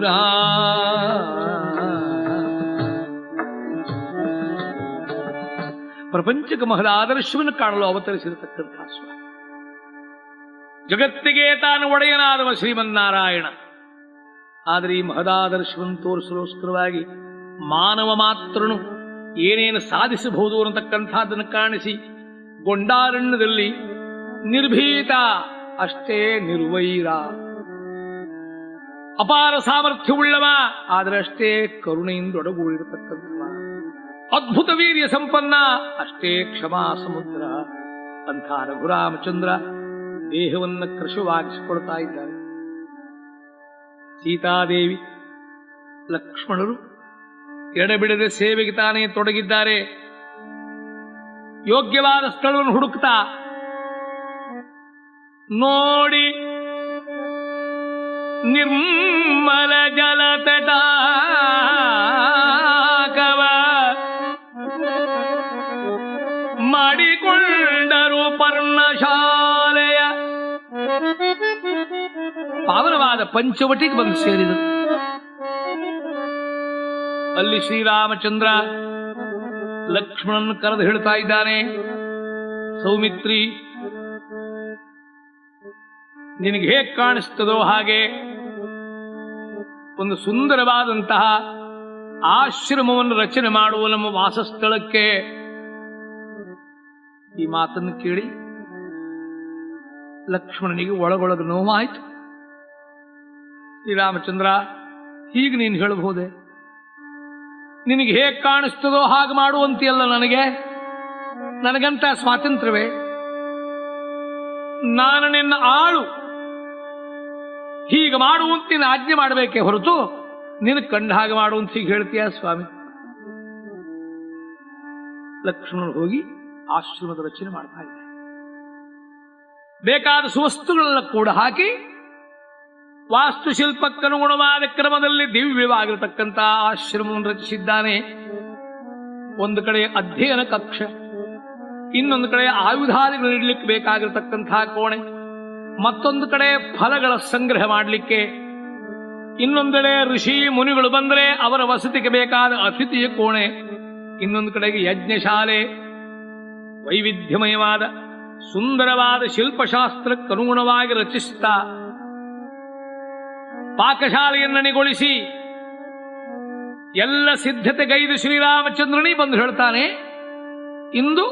ರಘುರಾಮ ಪ್ರಪಂಚಕ್ಕೆ ಮಹದ ಆದರ್ಶವನ್ನು ಕಾಣಲು ಅವತರಿಸಿರತಕ್ಕಂತಹ ಸ್ವಾಮಿ. ಜಗತ್ತಿಗೆ ತಾನು ಒಡೆಯನಾದವ ಶ್ರೀಮನ್ನಾರಾಯಣ. ಆದರೆ ಈ ಮಹದಾದರ್ಶವನ್ನು ತೋರಿಸಲೋಸ್ಕರವಾಗಿ ಮಾನವ ಮಾತ್ರನು ಏನೇನು ಸಾಧಿಸಬಹುದು ಅನ್ನತಕ್ಕಂಥದ್ದನ್ನು ಕಾಣಿಸಿ ಗೊಂಡಾರಣ್ಯದಲ್ಲಿ ನಿರ್ಭೀತ ಅಷ್ಟೇ ನಿರ್ವೈರ. ಅಪಾರ ಸಾಮರ್ಥ್ಯವುಳ್ಳವ. ಆದರೆ ಅಷ್ಟೇ ಕರುಣೆಯಿಂದೊಡಗೂಡಿರತಕ್ಕಂಥವ ಅದ್ಭುತ ವೀರ್ಯ ಸಂಪನ್ನ. ಅಷ್ಟೇ ಕ್ಷಮಾ ಸಮುದ್ರ. ಅಂಥ ರಘುರಾಮಚಂದ್ರ ದೇಹವನ್ನು ಕೃಶವಾಗಿಸಿಕೊಳ್ತಾ ಇದ್ದಾರೆ ಸೀತಾದೇವಿ ಲಕ್ಷ್ಮಣರು ಎಡಬಿಡದೆ ಸೇವೆಗೆ ತಾನೇ ತೊಡಗಿದ್ದಾರೆ. ಯೋಗ್ಯವಾದ ಸ್ಥಳವನ್ನು ಹುಡುಕ್ತಾ ನೋಡಿ ನಿರ್ಮಲ ಜಲತಟಾಕವ ಮಾಡಿಕೊಂಡರು ಪರ್ಣಶಾಲೆಯ. ಪಾವನವಾದ ಪಂಚವಟಿಗೆ ಬಂದು ಸೇರಿದರು ಅಲ್ಲಿ ಶ್ರೀರಾಮಚಂದ್ರ ಲಕ್ಷ್ಮಣನ್ ಕರೆದು ಹೇಳ್ತಾ ಇದ್ದಾನೆ, ಸೌಮಿತ್ರಿ, ನಿನಗೆ ಹೇಗೆ ಕಾಣಿಸ್ತದೋ ಹಾಗೆ ಒಂದು ಸುಂದರವಾದಂತಹ ಆಶ್ರಮವನ್ನು ರಚನೆ ಮಾಡುವ ನಮ್ಮ ವಾಸಸ್ಥಳಕ್ಕೆ ಈ ಮಾತನ್ನು ಕೇಳಿ ಲಕ್ಷ್ಮಣನಿಗೆ ಒಳಗೊಳಗೆ ನೋವಾಯಿತು. ಶ್ರೀರಾಮಚಂದ್ರ ಹೀಗೆ ನೀನು ಹೇಳಬಹುದೇ? ನಿನಗೆ ಹೇಗೆ ಕಾಣಿಸ್ತದೋ ಹಾಗೆ ಮಾಡುವಂತೆಯಲ್ಲ ನನಗೆ? ನನಗಂತ ಸ್ವಾತಂತ್ರ್ಯವೇ? ನಾನು ನಿನ್ನ ಆಳು. ಹೀಗೆ ಮಾಡುವಂತ ನೀನು ಆಜ್ಞೆ ಮಾಡಬೇಕೆ ಹೊರತು ನಿನಗೆ ಕಂಡ ಹಾಗೆ ಮಾಡುವಂತ ಹೀಗೆ ಹೇಳ್ತೀಯ ಸ್ವಾಮಿ? ಲಕ್ಷ್ಮಣರು ಹೋಗಿ ಆಶ್ರಮದ ರಚನೆ ಮಾಡ್ತಾ ಇದ್ದ ಬೇಕಾದ ಸುವಸ್ತುಗಳನ್ನ ಕೂಡ ಹಾಕಿ ವಾಸ್ತುಶಿಲ್ಪಕ್ಕನುಗುಣವಾದ ಕ್ರಮದಲ್ಲಿ ದಿವ್ಯವಾಗಿರತಕ್ಕಂಥ ಆಶ್ರಮವನ್ನು ರಚಿಸಿದ್ದಾನೆ. ಒಂದು ಕಡೆ ಅಧ್ಯಯನ ಕಕ್ಷ, ಇನ್ನೊಂದು ಕಡೆ ಆಯುಧಾದಿಗಳು ಇಡ್ಲಿಕ್ಕೆ ಬೇಕಾಗಿರತಕ್ಕಂತಹ ಕೋಣೆ. ಮತ್ತೊಂದು ಕಡೆ ಫಲಗಳ ಸಂಗ್ರಹ ಮಾಡಲಿಕ್ಕೆ, ಇನ್ನೊಂದೆಡೆ ಋಷಿ ಮುನಿಗಳು ಬಂದರೆ ಅವರ ವಸತಿಗೆ ಬೇಕಾದ ಅತಿಥಿಯ ಕೋಣೆ, ಇನ್ನೊಂದು ಕಡೆಗೆ ಯಜ್ಞಶಾಲೆ, ವೈವಿಧ್ಯಮಯವಾದ, ಸುಂದರವಾದ ಶಿಲ್ಪಶಾಸ್ತ್ರಕ್ಕನುಗುಣವಾಗಿ ರಚಿಸುತ್ತಾ ಪಾಕಶಾಲೆಯನ್ನಣಿಗೊಳಿಸಿ, ಎಲ್ಲ ಸಿದ್ಧತೆಗೈದು ಶ್ರೀರಾಮಚಂದ್ರನೇ ಬಂದು ಹೇಳ್ತಾನೆ, ಇಂದು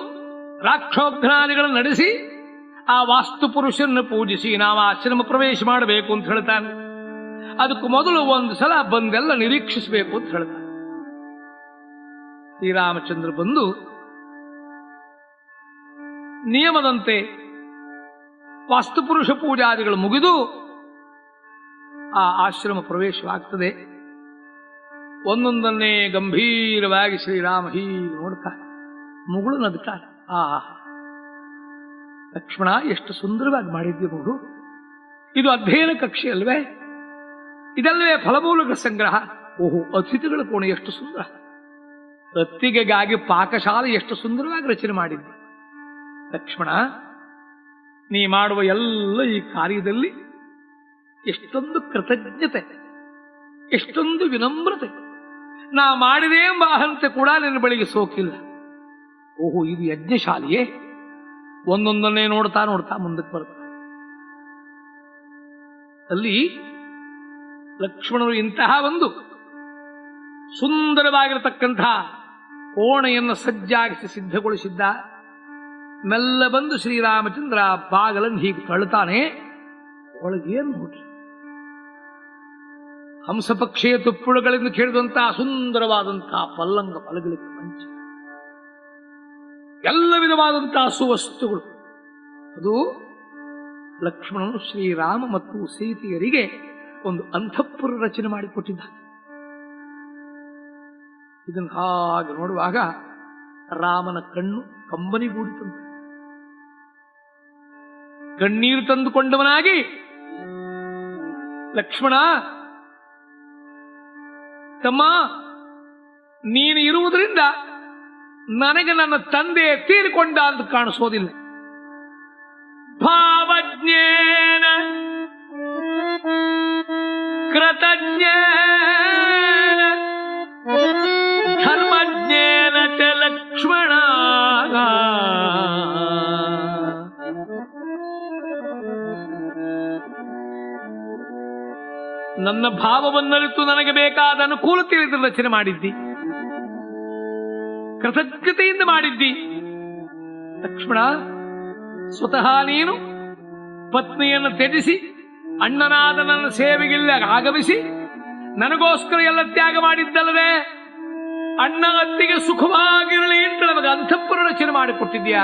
ರಾಕ್ಷೋಘ್ನಾದಿಗಳನ್ನು ನಡೆಸಿ ಆ ವಾಸ್ತು ಪುರುಷರನ್ನು ಪೂಜಿಸಿ ನಾವು ಆಶ್ರಮ ಪ್ರವೇಶ ಮಾಡಬೇಕು ಅಂತ ಹೇಳ್ತಾನೆ. ಅದಕ್ಕೂ ಮೊದಲು ಒಂದು ಸಲ ಬಂದೆಲ್ಲ ನಿರೀಕ್ಷಿಸಬೇಕು ಅಂತ ಹೇಳ್ತಾನೆ. ಶ್ರೀರಾಮಚಂದ್ರ ಬಂದು ನಿಯಮದಂತೆ ವಾಸ್ತುಪುರುಷ ಪೂಜಾದಿಗಳು ಮುಗಿದು ಆ ಆಶ್ರಮ ಪ್ರವೇಶವಾಗ್ತದೆ. ಒಂದೊಂದನ್ನೇ ಗಂಭೀರವಾಗಿ ಶ್ರೀರಾಮ ಹೀ ನೋಡ್ತಾರೆ ಮುಗುಳು ನಗ್ತಾನೆ ಆ ಲಕ್ಷ್ಮಣ, ಎಷ್ಟು ಸುಂದರವಾಗಿ ಮಾಡಿದ್ದೆ ನೋಡು. ಇದು ಅಧ್ಯಯನ ಕಕ್ಷೆ ಅಲ್ವೇ? ಇದಲ್ಲವೇ ಫಲಮೂಲಕ ಸಂಗ್ರಹ. ಓಹೋ, ಅತಿಥಿಗಳ ಕೋಣೆ ಎಷ್ಟು ಸುಂದರ. ಅತ್ತಿಗೆಗಾಗಿ ಪಾಕಶಾಲೆ ಎಷ್ಟು ಸುಂದರವಾಗಿ ರಚನೆ ಮಾಡಿದ್ದೆ ಲಕ್ಷ್ಮಣ, ನೀ ಮಾಡುವ ಎಲ್ಲ ಈ ಕಾರ್ಯದಲ್ಲಿ ಎಷ್ಟೊಂದು ಕೃತಜ್ಞತೆ, ಎಷ್ಟೊಂದು ವಿನಮ್ರತೆ. ನಾ ಮಾಡಿದೆ ಎಂಬ ಅಹಂತೆ ಕೂಡ ನಿನ್ನ ಬಳಿಗೆ ಸೋಕಿಲ್ಲ. ಓಹೋ, ಇದು ಯಜ್ಞಶಾಲೆಯೇ? ಒಂದೊಂದನ್ನೇ ನೋಡ್ತಾ ನೋಡ್ತಾ ಮುಂದಕ್ಕೆ ಬರ್ತಾ ಅಲ್ಲಿ ಲಕ್ಷ್ಮಣರು ಇಂತಹ ಒಂದು ಸುಂದರವಾಗಿರತಕ್ಕಂತಹ ಕೋಣೆಯನ್ನು ಸಜ್ಜಾಗಿಸಿ ಸಿದ್ಧಗೊಳಿಸಿದ್ದ. ಮೆಲ್ಲ ಬಂದು ಶ್ರೀರಾಮಚಂದ್ರ ಬಾಗಲನ್ನು ಹೀಗೆ ತಳ್ಳುತ್ತಾನೆ. ಒಳಗೇನು ನೋಡ್ರಿ ಹಂಸಪಕ್ಷಿಯ ತುಪ್ಪುಳುಗಳಿಂದ ಕೇಳಿದಂತಹ ಸುಂದರವಾದಂತಹ ಪಲ್ಲಂಗ ಪಲಗಳಿಗೆ ಮಂಚ. ಎಲ್ಲ ವಿಧವಾದಂತಹ ಸುವಸ್ತುಗಳು. ಅದು ಲಕ್ಷ್ಮಣನು ಶ್ರೀರಾಮ ಮತ್ತು ಸೀತೆಯರಿಗೆ ಒಂದು ಅಂತಃಪುರ ರಚನೆ ಮಾಡಿಕೊಟ್ಟಿದ್ದ ಇದನ್ನು ಹಾಗೆ ನೋಡುವಾಗ ರಾಮನ ಕಣ್ಣು ಕಂಬನಿಗೂಡಿತಂತೆ. ಕಣ್ಣೀರು ತಂದುಕೊಂಡವನಾಗಿ ಲಕ್ಷ್ಮಣ, ತಮ್ಮ, ನೀನು ಇರುವುದರಿಂದ ನನಗೆ ನನ್ನ ತಂದೆ ತೀರಿಕೊಂಡ ಅಂತ ಕಾಣಿಸೋದಿಲ್ಲ. ಭಾವಜ್ಞೇನ ಕೃತಜ್ಞೇನ ಧರ್ಮಜ್ಞೇನ ಚ ಲಕ್ಷ್ಮಣ. ನನ್ನ ಭಾವವನ್ನರಿತು ನನಗೆ ಬೇಕಾದ ಅನುಕೂಲ ತಿಳಿದು ರಚನೆ ಮಾಡಿದ್ದಿ. ಕೃತಜ್ಞತೆಯಿಂದ ಮಾಡಿದ್ದಿ. ಲಕ್ಷ್ಮಣ, ಸ್ವತಃ ನೀನು ಪತ್ನಿಯನ್ನು ತ್ಯಜಿಸಿ, ಅಣ್ಣನಾದ ನನ್ನ ಸೇವೆಗಿಲ್ಲ ಆಗಮಿಸಿ, ನನಗೋಸ್ಕರ ಎಲ್ಲ ತ್ಯಾಗ ಮಾಡಿದ್ದಲ್ಲದೆ, ಅಣ್ಣ ಅತ್ತಿಗೆ ಸುಖವಾಗಿರಲಿ ಅಂತ ನಮಗೆ ಅಂತಃಪುರ ರಚನೆ ಮಾಡಿಕೊಟ್ಟಿದ್ಯಾ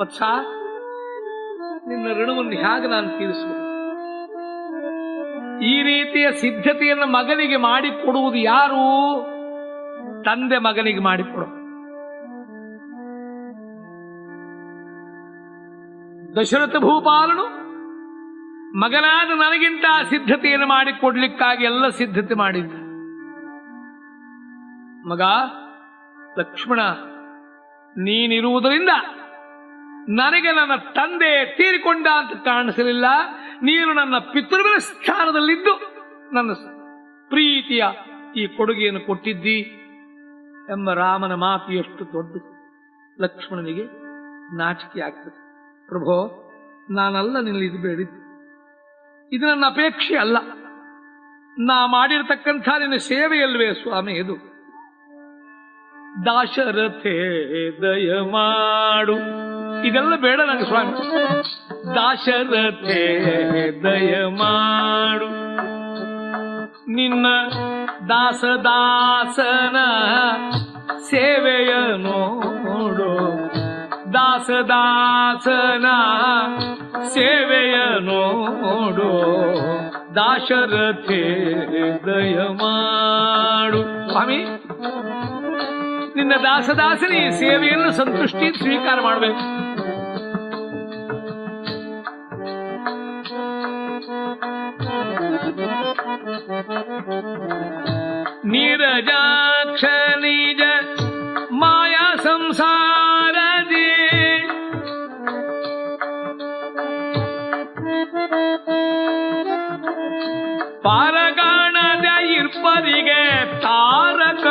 ವತ್ಸ ನಿನ್ನ ಋಣವನ್ನು ಹೇಗೆ ನಾನು ತೀರಿಸುವುದು? ಈ ರೀತಿಯ ಸಿದ್ಧತೆಯನ್ನು ಮಗನಿಗೆ ಮಾಡಿಕೊಡುವುದು ಯಾರು? ತಂದೆ ಮಗನಿಗೆ ಮಾಡಿಕೊಡು. ದಶರಥ ಭೂಪಾಲನು ಮಗನಾದ ನನಗಿಂತ ಸಿದ್ಧತೆಯನ್ನು ಮಾಡಿಕೊಡ್ಲಿಕ್ಕಾಗಿ ಎಲ್ಲ ಸಿದ್ಧತೆ ಮಾಡಿದ್ದ. ಮಗ ಲಕ್ಷ್ಮಣ, ನೀನಿರುವುದರಿಂದ ನನಗೆ ನನ್ನ ತಂದೆ ತೀರಿಕೊಂಡ ಅಂತ ಕಾಣಿಸಲಿಲ್ಲ. ನೀನು ನನ್ನ ಪಿತೃವಿನ ಸ್ಥಾನದಲ್ಲಿದ್ದು ನನ್ನ ಪ್ರೀತಿಯ ಈ ಕೊಡುಗೆಯನ್ನು ಕೊಟ್ಟಿದ್ದಿ. ಎಂಬ ರಾಮನ ಮಾತು ಎಷ್ಟು ದೊಡ್ಡ ಲಕ್ಷ್ಮಣನಿಗೆ ನಾಚಿಕೆ ಆಗ್ತದೆ ಪ್ರಭೋ, ನಾನಲ್ಲ ಇದು ಬೇಡಿದ್ದು. ಇದು ನನ್ನ ಅಪೇಕ್ಷೆ ಅಲ್ಲ. ನಾ ಮಾಡಿರತಕ್ಕಂಥ ನಿನ್ನ ಸೇವೆಯಲ್ವೇ ಸ್ವಾಮಿ ಇದು. ದಾಶರಥೇ ದಯ ಮಾಡು. ಇದೆಲ್ಲ ಬೇಡ ನನಗೆ ಸ್ವಾಮಿ. ದಾಶರಥೇ ದಯ ಮಾಡು. ನಿನ್ನ ದಾಸದಾಸನ ಸೇವೆಯ ನೋಡು. ದಾಸದಾಸನ ಸೇವೆಯ ನೋಡು. ದಾಶರಥೆ ದಯ ಮಾಡು. ಸ್ವಾಮಿ, ನಿನ್ನ ದಾಸದಾಸನಿ ಸೇವೆಯನ್ನು ಸಂತುಷ್ಟಿ ಸ್ವೀಕಾರ ಮಾಡಬೇಕು. ನೀರಜಾಕ್ಷ ನಿಜ ಮಾಯಾ ಸಂಸಾರದಿ. ಪಾರಗಾಣದ ಇರ್ಪರಿಗೆ ತಾರಕ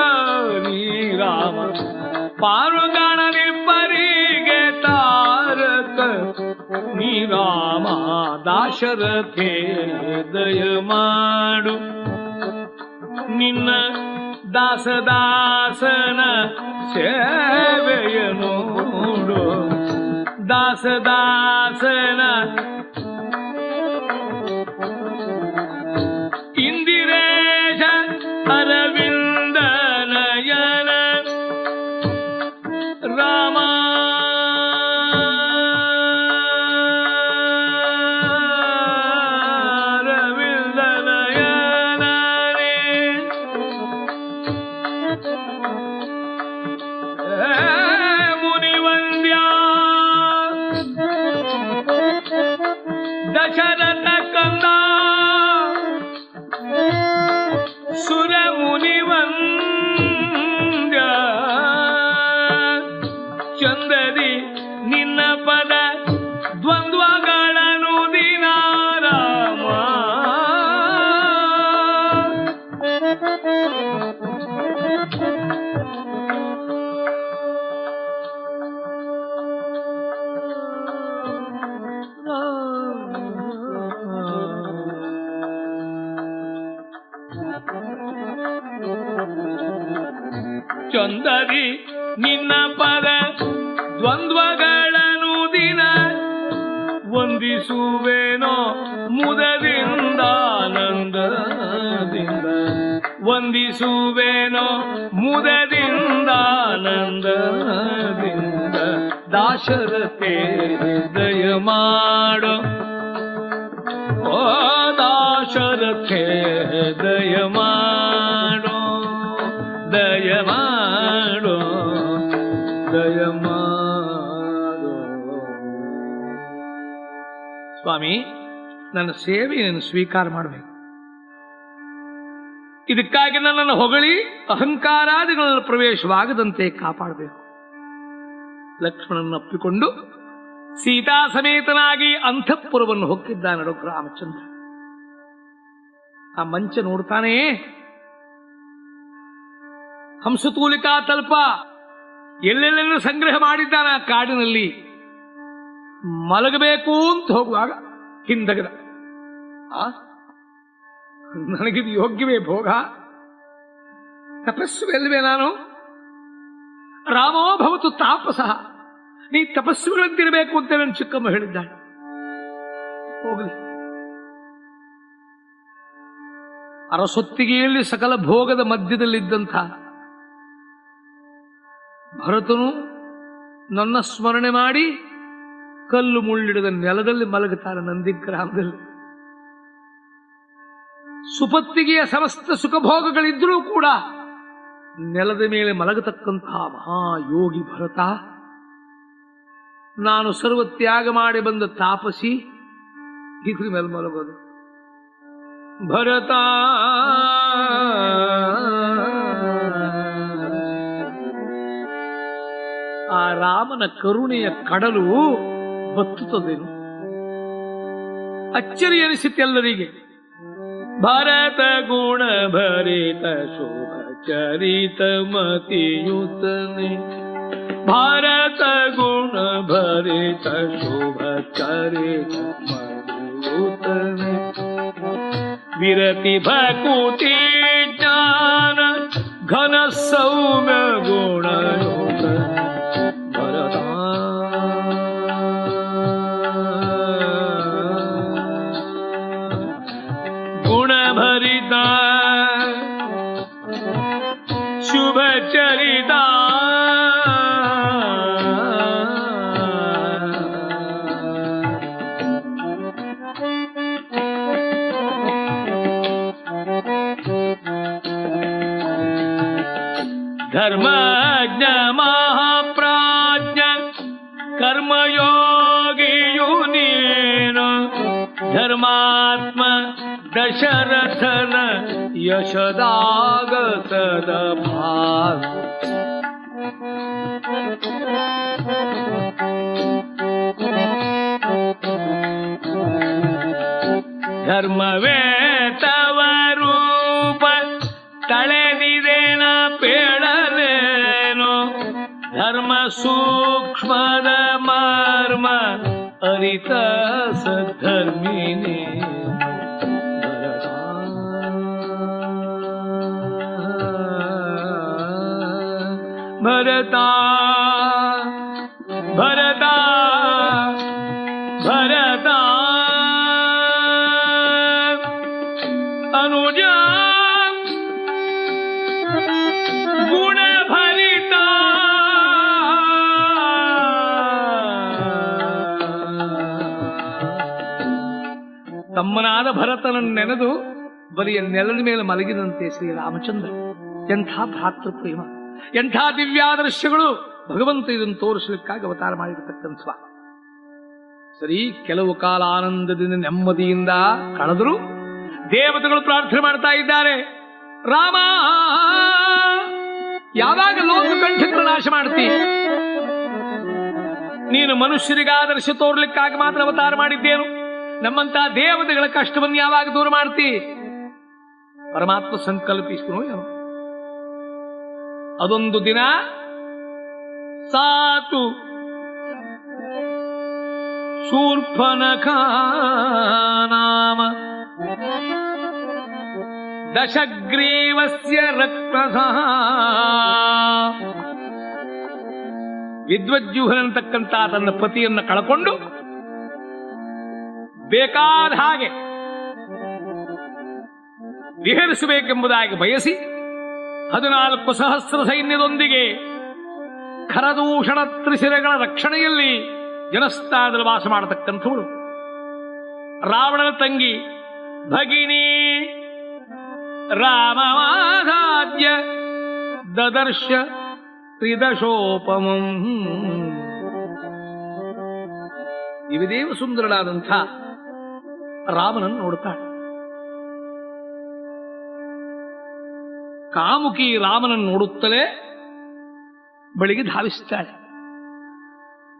ನೀರಾಮ. ಪಾರುಗಾಣನಿಬ್ಬರಿಗೆ ತಾರಕ ನೀರಾಮ. ದಾಶರಥೆ ದಯ ಮಾಡು. ನಿನ್ನ ದಾಸದಾಸನ ಸೇವೆಯ ನೋಡು ದಾಸದಾಸನ ಚಂದದಿ ನಿನ್ನ ಪದ ದ್ವಂದ್ವಗಳನ್ನು ದಿನ ವಂದಿಸುವೇನೋ ಮುದದಿಂದ ಆನಂದದಿಂದ ವಂದಿಸುವೇನೋ ಮುದದಿಂದ ಆನಂದದಿಂದ ದಾಶರತೆ ದಯ ಮಾಡೋ. ದಯ ಮಾಡೋ ದಯ ಮಾಡೋ ದಯ ಮಾಡೋ ಸ್ವಾಮಿ, ನನ್ನ ಸೇವೆಯನ್ನು ಸ್ವೀಕಾರ ಮಾಡಬೇಕು. ಇದಕ್ಕಾಗಿ ನನ್ನನ್ನು ಹೊಗಳಿ ಅಹಂಕಾರಾದಿಗಳ ಪ್ರವೇಶವಾಗದಂತೆ ಕಾಪಾಡಬೇಕು. ಲಕ್ಷ್ಮಣನ ಅಪ್ಪಿಕೊಂಡು ಸೀತಾ ಸಮೇತನಾಗಿ ಅಂತಃಪುರವನ್ನು ಹೊಕ್ಕಿದ್ದಾನೆ ಡಾಕ್ಟರ್ ರಾಮಚಂದ್ರ ಆ ಮಂಚ ನೋಡ್ತಾನೆ? ಹಂಸತೂಲಿಕಾ ತಲ್ಪ. ಎಲ್ಲೆಲ್ಲೆಲ್ಲೂ ಸಂಗ್ರಹ ಮಾಡಿದ್ದಾನೆ ಆ ಕಾಡಿನಲ್ಲಿ. ಮಲಗಬೇಕು ಅಂತ ಹೋಗುವಾಗ ಹಿಂದಗದ. ಆ? ನನಗಿದು ಯೋಗ್ಯವೇ ಭೋಗ? ತಪಸ್ಸುವೆಲ್ವೇ ನಾನು? ರಾಮೋ ಭವತು ತಾಪಸ. ನೀ ತಪಸ್ಸುಗಳಂತಿರಬೇಕು ಅಂತ ನನ್ನ ಚಿಕ್ಕಮ್ಮ ಹೇಳಿದ್ದಾಳೆ. ಹೋಗಲಿ. ಅರಸೊತ್ತಿಗೆಯಲ್ಲಿ ಸಕಲ ಭೋಗದ ಮಧ್ಯದಲ್ಲಿದ್ದಂಥ ಭರತನು ನನ್ನ ಸ್ಮರಣೆ ಮಾಡಿ ಕಲ್ಲು ಮುಳ್ಳಿಡದ ನೆಲದಲ್ಲಿ ಮಲಗುತ್ತಾರೆ ನಂದಿಗ್ರಾಮದಲ್ಲಿ. ಸುಪತ್ತಿಗೆಯ ಸಮಸ್ತ ಸುಖಭೋಗಗಳಿದ್ರೂ ಕೂಡ ನೆಲದ ಮೇಲೆ ಮಲಗತಕ್ಕಂತಹ ಮಹಾಯೋಗಿ ಭರತ, ನಾನು ಸರ್ವ ತ್ಯಾಗ ಮಾಡಿ ಬಂದ ತಾಪಸಿ ಇದ್ರ ಮೇಲೆ ಮಲಗೋದು. ಭರತ. ಆ ರಾಮನ ಕರುಣೆಯ ಕಡಲು ಬತ್ತುತ್ತದೇನು. ಅಚ್ಚರಿ ಅನಿಸಿತೆಲ್ಲರಿಗೆ ಭರತ ಗುಣ ಭರಿತ ಶೋಭ ಚರಿತ ಮತಿಯುತನೆ. ಭಾರತ ಗುಣ ಭರಿತ ಶೋಭ ಚರಿತ ಮತಿಯುತನೆ. ವಿರತಿ ಭಕುತಿ ಜ್ಞಾನ ಘನ ಸೌಮ್ಯ ಗುಣಯುತ ಭರತ ಗುಣ ಭರಿತ ಶುಭ ಧರ್ಮಾತ್ಮ ದಶರಥನ ಯಶದಾಗತದ ಭಾಗ ಧರ್ಮವೇ ತವ ರೂಪ ತಳೆದಿದೇನ ಪೇಳಲೇನು ಧರ್ಮ ಸೂಕ್ಷ್ಮದ ಮರ್ಮ रितस धर्मी भरता। भरता। ತಮ್ಮನಾದ ಭರತನನ್ನು ನೆನೆದು ಬರಿಯ ನೆಲದ ಮೇಲೆ ಮಲಗಿದಂತೆ ಶ್ರೀರಾಮಚಂದ್ರ ಎಂಥ ಭ್ರಾತೃ ಪ್ರೇಮ ಎಂಥ ದಿವ್ಯಾದೃಶ್ಯಗಳು ಭಗವಂತ ಇದನ್ನು ತೋರಿಸಲಿಕ್ಕಾಗಿ ಅವತಾರ ಮಾಡಿರತಕ್ಕಂಥ ಸರಿ, ಕೆಲವು ಕಾಲ ಆನಂದದಿಂದ, ನೆಮ್ಮದಿಯಿಂದ ಕಳೆದರು ದೇವತೆಗಳು ಪ್ರಾರ್ಥನೆ ಮಾಡ್ತಾ ಇದ್ದಾರೆ. ರಾಮ! ಯಾವಾಗ ಲೋಕ ಕಂಠಕ್ಕೆ ನಾಶ ಮಾಡ್ತಿ ನೀನು ಮನುಷ್ಯರಿಗೆ ಆದರ್ಶ ತೋರ್ಲಿಕ್ಕಾಗಿ ಮಾತ್ರ ಅವತಾರ ಮಾಡಿದ್ದೇನು? ನಮ್ಮಂತ ದೇವತೆಗಳ ಕಷ್ಟವನ್ನು ಯಾವಾಗ ದೂರ ಮಾಡ್ತಿ? ಪರಮಾತ್ಮ ಸಂಕಲ್ಪಿಸಿದ್ರು ಅದೊಂದು ದಿನ ಸಾತು. ಶೂರ್ಪನಖ ನಾಮ ದಶಗ್ರೀವಸ್ಯ ರಕ್ತಸ ವಿದ್ವಜ್ಜೂಹನಂತಕ್ಕಂತಹ ತನ್ನ ಪತಿಯನ್ನ ಕಳಕೊಂಡು ಬೇಕಾದ ಹಾಗೆ ವಿಹರಿಸಬೇಕೆಂಬುದಾಗಿ ಬಯಸಿ ಹದಿನಾಲ್ಕು ಸಹಸ್ರ ಸೈನ್ಯದೊಂದಿಗೆ ಖರದೂಷಣ ತ್ರಿಶಿರಗಳ ರಕ್ಷಣೆಯಲ್ಲಿ ಜನಸ್ಥಾನದಲ್ಲಿ ವಾಸ ಮಾಡತಕ್ಕಂಥವಳು. ರಾವಣನ ತಂಗಿ ಭಗಿನಿ ರಾಮವಾದಾದ್ಯ ದದರ್ಶ ತ್ರಿದಶೋಪಮಂ. ಇವಿದೇವ ಸುಂದರನಾದಂಥ ರಾಮನನ್ನು ನೋಡುತ್ತಾಳೆ. ಕಾಮುಕಿ ರಾಮನನ್ನು ನೋಡುತ್ತಲೇ ಬಳಿಗೆ ಧಾವಿಸುತ್ತಾಳೆ.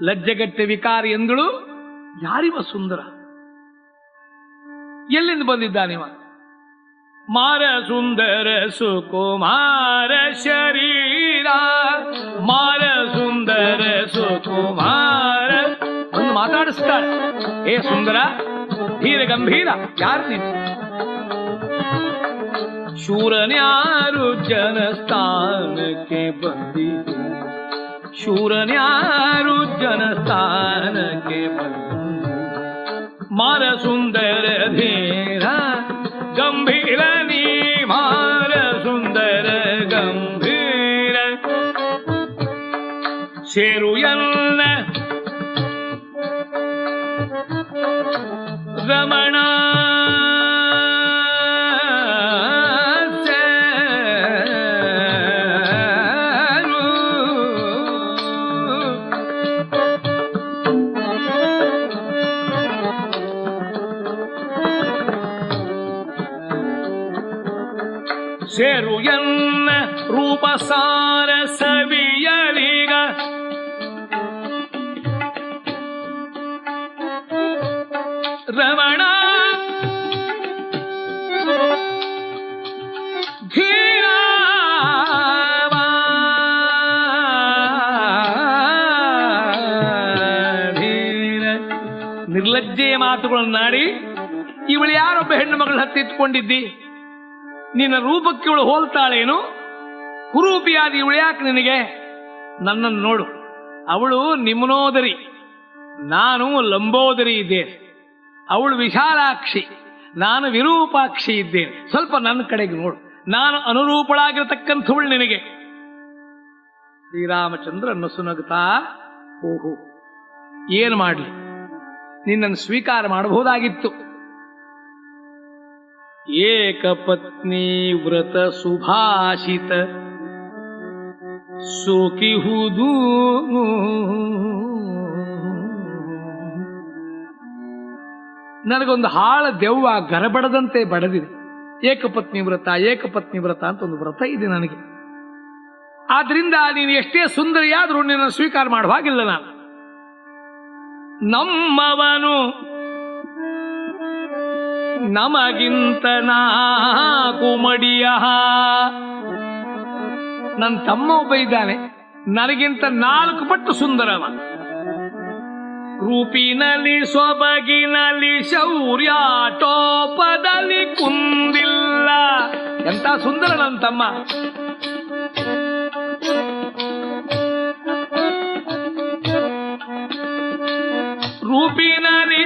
ಲಜ್ಜೆಗಟ್ಟೆ ವಿಕಾರಿ ಎಂದಳು, ಯಾರಿವ ಸುಂದರ? ಎಲ್ಲಿಂದ ಬಂದಿದ್ದಾನಿವ ಮಾರ ಸುಂದರ ಸುಕುಮಾರ ಶರೀರ, ಮಾರ ಸುಂದರ ಸುಕುಮಾರ. ಒಂದು ಮಾತಾಡಿಸ್ತಾಳೆ, ಏ ಸುಂದರ ಧೀರ ಗಂಭೀರ. ಯಾರು ನೀನು? ಶೂರನ್ಯಾರು ಜನಸ್ಥಾನಕ್ಕೆ ಬಂದಿದೆ ಶೂರನ್ಯಾರು ಜನಸ್ಥಾನಕ್ಕೆ ಬಂದಿದೆ ಮಾರ ಸುಂದರ ಧೀರ, ಗಂಭೀರ ನೀ ಮಾರ ಸುಂದರ ಗಂಭೀರ. ಸೇರು ಎಲ್ಲ ರಮಣ ಮಾತುಗಳನ್ನಾಡಿ ಇವಳು ಯಾರೊಬ್ಬ ಹೆಣ್ಣು ಮಗಳ ಹತ್ತಿತ್ಕೊಂಡಿದ್ದಿ ನಿನ್ನ ರೂಪಕ್ಕೆ ಇವಳು ಹೋಲ್ತಾಳೇನು? ಕುರೂಪಿಯಾದ ಇವಳು ಯಾಕೆ ನಿನಗೆ? ನನ್ನನ್ನು ನೋಡು, ಅವಳು ನಿಮ್ನೋದರಿ, ನಾನು ಲಂಬೋದರಿ ಇದ್ದೇನೆ. ಅವಳು ವಿಶಾಲಾಕ್ಷಿ, ನಾನು ವಿರೂಪಾಕ್ಷಿ ಇದ್ದೇನೆ. ಸ್ವಲ್ಪ ನನ್ನ ಕಡೆಗೆ ನೋಡು, ನಾನು ಅನುರೂಪಳಾಗಿರತಕ್ಕಂಥವಳು ನಿನಗೆ. ಶ್ರೀರಾಮಚಂದ್ರ ನಸುನಗುತ್ತಾ ಓಹೋ, ಏನು ಮಾಡಲಿ? ನಿನ್ನನ್ನು ಸ್ವೀಕಾರ ಮಾಡಬಹುದಾಗಿತ್ತು. ಏಕಪತ್ನಿ ವ್ರತ ಸುಭಾಷಿತ ಸೋಕಿಹುದು ನನಗೊಂದು ಹಾಳ ದೆವ್ವ ಗರಬಡದಂತೆ ಬಡದಿದೆ. ಏಕಪತ್ನಿ ವ್ರತ ಏಕಪತ್ನಿ ವ್ರತ ಅಂತ ಒಂದು ವ್ರತ ಇದೆ ನನಗೆ. ಆದ್ರಿಂದ ನೀನು ಎಷ್ಟೇ ಸುಂದರಿಯಾದರೂ ನಿನ್ನನ್ನು ಸ್ವೀಕಾರ ಮಾಡುವಾಗಿಲ್ಲ ನಾನು. ನಮ್ಮವನು ನಮಗಿಂತ ನಾಕು ಮಡಿಯ ನನ್ನ ತಮ್ಮ ಒಬ್ಬ ಇದ್ದಾನೆ. ನನಗಿಂತ ನಾಲ್ಕು ಪಟ್ಟು ಸುಂದರವ. ರೂಪಿನಲ್ಲಿ ಸೊಬಗಿನಲ್ಲಿ ಶೌರ್ಯ, ಟೋಪದಲ್ಲಿ ಕುಂದಿಲ್ಲ. ಎಂತ ಸುಂದರ ನನ್ನ ತಮ್ಮ.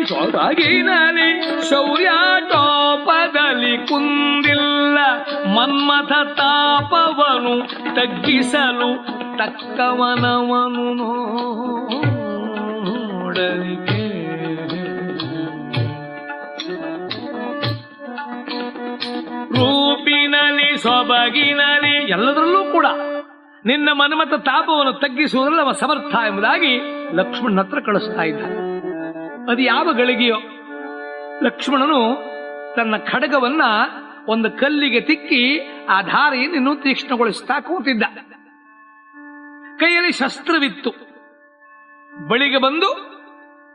ರೂಪಿನಲ್ಲಿ ಸೊಬಗಿನಲ್ಲಿ ಶೌರ್ಯ ಟೋಪದಲ್ಲಿ ಕುಂದಿಲ್ಲ, ಮನ್ಮಥ ತಾಪವನು ತಗ್ಗಿಸಲು ತಕ್ಕವನವನು ನೋಡಲಿಕ್ಕೆ ರೂಪಿನಲ್ಲಿ ಸೊಬಗಿನಲ್ಲಿ ಎಲ್ಲದರಲ್ಲೂ ಕೂಡ ನಿನ್ನ ಮನ್ಮಥ ತಾಪವನ್ನು ತಗ್ಗಿಸುವುದರಲ್ಲಿ ಅವ ಸಮರ್ಥ ಎಂಬುದಾಗಿ ಲಕ್ಷ್ಮಣ್ ಹತ್ರ ಕಳಿಸ್ತಾ ಅದು ಯಾವ ಗಳಿಗೆಯೋ. ಲಕ್ಷ್ಮಣನು ತನ್ನ ಖಡಗವನ್ನ ಒಂದು ಕಲ್ಲಿಗೆ ತಿಕ್ಕಿ ಆ ಧಾರೆಯನ್ನು ಇನ್ನೂ ತೀಕ್ಷ್ಣಗೊಳಿಸ್ತಾ ಕೂತಿದ್ದ. ಕೈಯಲ್ಲಿ ಶಸ್ತ್ರವಿತ್ತು. ಬಳಿಗೆ ಬಂದು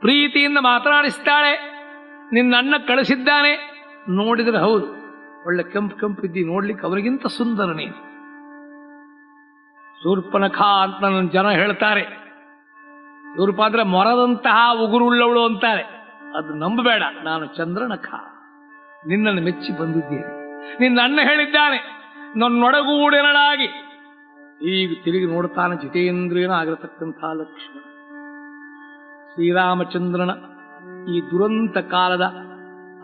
ಪ್ರೀತಿಯಿಂದ ಮಾತನಾಡಿಸ್ತಾಳೆ. ನಿನ್ನ ಅಣ್ಣ ಕಳಿಸಿದ್ದಾನೆ. ನೋಡಿದ್ರೆ ಹೌದು, ಒಳ್ಳೆ ಕೆಂಪು ಇದ್ದಿ, ನೋಡ್ಲಿಕ್ಕೆ ಅವರಿಗಿಂತ ಸುಂದರ ನೀನು ಶೂರ್ಪನಖ ಅಂತ ನನ್ನ ಜನ ಹೇಳ್ತಾರೆ. ಶೂರ್ಪ ಪಾತ್ರ ಮೊರದಂತಹ ಉಗುರುಳ್ಳವಳು ಅಂತಾರೆ. ಅದು ನಂಬಬೇಡ. ನಾನು ಚಂದ್ರನಖ ನಿನ್ನನ್ನು ಮೆಚ್ಚಿ ಬಂದಿದ್ದೇನೆ. ನಿನ್ನ ಅಣ್ಣ ಹೇಳಿದ್ದಾನೆ, ನನ್ನೊಡಗೂಡೆನಳಾಗಿ. ಈಗ ತಿರುಗಿ ನೋಡ್ತಾನೆ ಜಿತೇಂದ್ರಿಯನ ಆಗಿರತಕ್ಕಂಥ ಲಕ್ಷ್ಮಣ. ಶ್ರೀರಾಮಚಂದ್ರನ ಈ ದುರಂತ ಕಾಲದ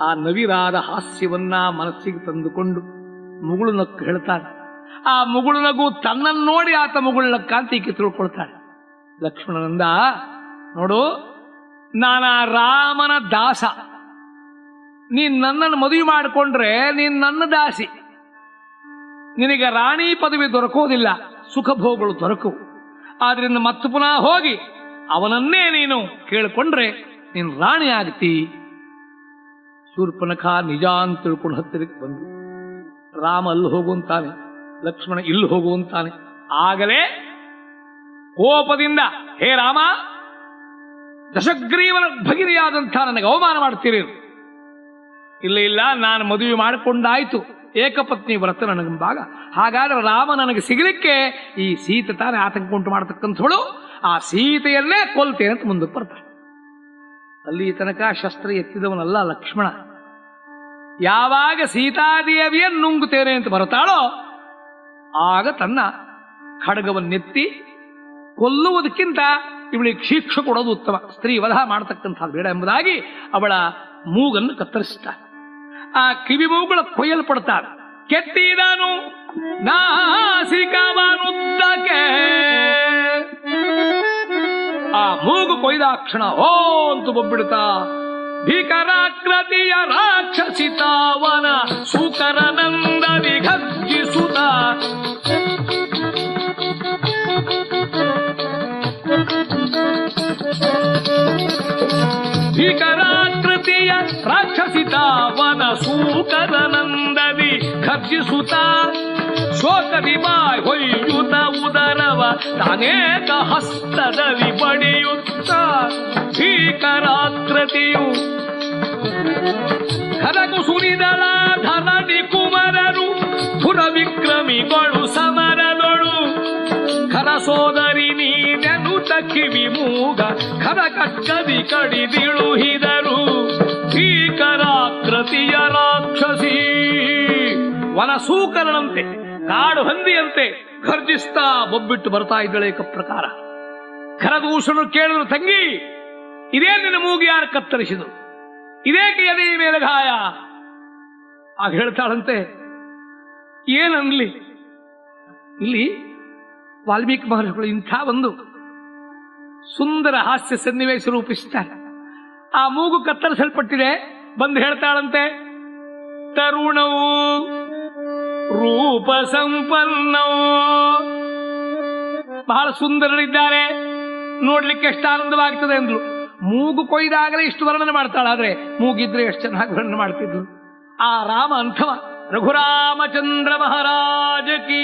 ಆ ನವಿರಾದ ಹಾಸ್ಯವನ್ನ ಮನಸ್ಸಿಗೆ ತಂದುಕೊಂಡು ಮುಗುಳು ನಕ್ಕು ಹೇಳ್ತಾನೆ. ಆ ಮುಗುಳು ನಗು ತನ್ನನ್ನು ನೋಡಿ ಆತ ಮುಗುಳು ನಕ್ಕ ಅಂತ ಲಕ್ಷ್ಮಣನಂದ, ನೋಡು, ನಾನ ರಾಮನ ದಾಸ. ನೀನ್ ನನ್ನನ್ನು ಮದುವೆ ಮಾಡಿಕೊಂಡ್ರೆ ನೀನ್ ನನ್ನ ದಾಸಿ. ನಿನಗೆ ರಾಣಿ ಪದವಿ ದೊರಕೋದಿಲ್ಲ ಸುಖ ಭೋಗಗಳು ದೊರಕು. ಆದ್ರಿಂದ ಮತ್ತೆ ಪುನಃ ಹೋಗಿ ಅವನನ್ನೇ ನೀನು ಕೇಳಿಕೊಂಡ್ರೆ ನೀನು ರಾಣಿ ಆಗ್ತಿ. ಶೂರ್ಪನಖ ನಿಜ ಅಂತ ತಿಳ್ಕೊಂಡು ಹತ್ತಿರಕ್ಕೆ ಬಂದು ರಾಮ ಅಲ್ಲಿ ಹೋಗುವಂತಾನೆ ಲಕ್ಷ್ಮಣ ಇಲ್ಲಿ ಹೋಗುವಂತಾನೆ ಆಗಲೇ ಕೋಪದಿಂದ, ಹೇ ರಾಮ, ದಶಗ್ರೀವನ ಭಗಿರಿಯಾದಂಥ ನನಗೆ ಅವಮಾನ ಮಾಡ್ತೀರಿ ಇಲ್ಲ ಇಲ್ಲ, ನಾನು ಮದುವೆ ಮಾಡಿಕೊಂಡಾಯ್ತು. ಏಕಪತ್ನಿ ವ್ರತ ನನಗಂಬಾಗ. ಹಾಗಾದ್ರೆ ರಾಮ ನನಗೆ ಸಿಗಲಿಕ್ಕೆ ಈ ಸೀತೆ ತಾನೇ ಆತಂಕ ಉಂಟು ಮಾಡತಕ್ಕಂಥವಳು. ಆ ಸೀತೆಯನ್ನೇ ಕೊಲ್ತೇನೆ ಅಂತ ಮುಂದಕ್ಕೆ ಬರ್ತಾನೆ. ಅಲ್ಲಿ ತನಕ ಶಸ್ತ್ರ ಎತ್ತಿದವನಲ್ಲ ಲಕ್ಷ್ಮಣ. ಯಾವಾಗ ಸೀತಾದೇವಿಯನ್ನು ನುಂಗುತ್ತೇನೆ ಅಂತ ಬರ್ತಾಳೋ ಆಗ ತನ್ನ ಖಡ್ಗವನ್ನೆತ್ತಿ ಕೊಲ್ಲುವುದಕ್ಕಿಂತ ಇವಳಿಗೆ ಶಿಕ್ಷೆ ಕೊಡೋದು ಉತ್ತಮ. ಸ್ತ್ರೀ ವಧ ಮಾಡತಕ್ಕಂಥದ್ದು ಬೇಡ ಎಂಬುದಾಗಿ ಅವಳ ಮೂಗನ್ನು ಕತ್ತರಿಸ್ತಾಳೆ ಆ ಕಿವಿ ಮೂಗುಳ ಕೊಯ್ಯಲ್ಪಡ್ತಾಳೆ ಕೆತ್ತಿದನು ನಾಸಿಕವನುದ್ದಕ್ಕೆ. ಆ ಮೂಗು ಕೊಯ್ದಾಕ್ಷಣ ಓ ಅಂತ ಬೊಬ್ಬಿಡ್ತಾ ಭೀಕರಾಕೃತಿಯ ರಾಕ್ಷಸಿತಾವನ ಸುಕರನಂದ ವಿಘರ್ಜಿಸುತ್ತ ಭೀಕರಾಕೃತಿಯ ರಾಕ್ಷಸಿತಾವನ ಸೂಕರನಂದದಿ ಖರ್ಜಿಸುತ್ತ ಶೋಕದಿ ಬಾಯ್ ಹೊಯ್ಯುತ ಉದರವ ಅನೇಕ ಹಸ್ತದಲ್ಲಿ ಪಡೆಯುತ್ತ ಭೀಕರಾಕೃತಿಯು. ಕನಕು ಸುರಿದಳ ಧರಣಿ ಕುಮರರು ಪುರ ವಿಕ್ರಮಿಗಳು ಸಮರದೊಳು. ಖರ ಕಕ್ಕದಿ ಕಡಿದಿಳುಹಿದರು ಭೀಕರಾಕೃತಿಯ ರಾಕ್ಷಸಿ. ವನಸೂಕರಣಂತೆ ಕಾಡು ಹಂದಿಯಂತೆ ಖರ್ಜಿಸ್ತಾ ಬೊಬ್ಬಿಟ್ಟು ಬರ್ತಾ ಇದ್ದಳೆ ಪ್ರಕಾರ. ಖರದೂಷಣರು ಕೇಳಿದ್ರು, ತಂಗಿ, ಇದೇ ನಿನ್ನ ಮೂಗಿ ಯಾರು ಕತ್ತರಿಸಿದರು ಇದೇಕೆ ಎದೆ ಮೇಲೆ ಗಾಯ. ಆಗ ಹೇಳ್ತಾಳಂತೆ, ಏನನ್ಲಿ? ಇಲ್ಲಿ ವಾಲ್ಮೀಕಿ ಮಹರ್ಷಿಗಳು ಇಂಥ ಒಂದು ಸುಂದರ ಹಾಸ್ಯ ಸನ್ನಿವೇಶ ರೂಪಿಸುತ್ತಾರೆ ಆ ಮೂಗು ಕತ್ತರಿಸಲ್ಪಟ್ಟಿದೆ, ಬಂದು ಹೇಳ್ತಾಳಂತೆ, ತರುಣವು ರೂಪ ಸಂಪನ್ನವು. ಬಹಳ ಸುಂದರರಿದ್ದಾರೆ. ನೋಡ್ಲಿಕ್ಕೆ ಎಷ್ಟು ಆನಂದವಾಗ್ತದೆ ಅಂದ್ರು ಮೂಗು ಕೊಯ್ದಾಗಲೇ ಇಷ್ಟು ವರ್ಣನೆ ಮಾಡ್ತಾಳಾದ್ರೆ ಮೂಗಿದ್ರೆ ಎಷ್ಟು ಚೆನ್ನಾಗಿ ವರ್ಣನೆ ಮಾಡ್ತಿದ್ರು ಆ ರಾಮ ಅಂಥವ, ರಘುರಾಮಚಂದ್ರ ಮಹಾರಾಜ ಕೀ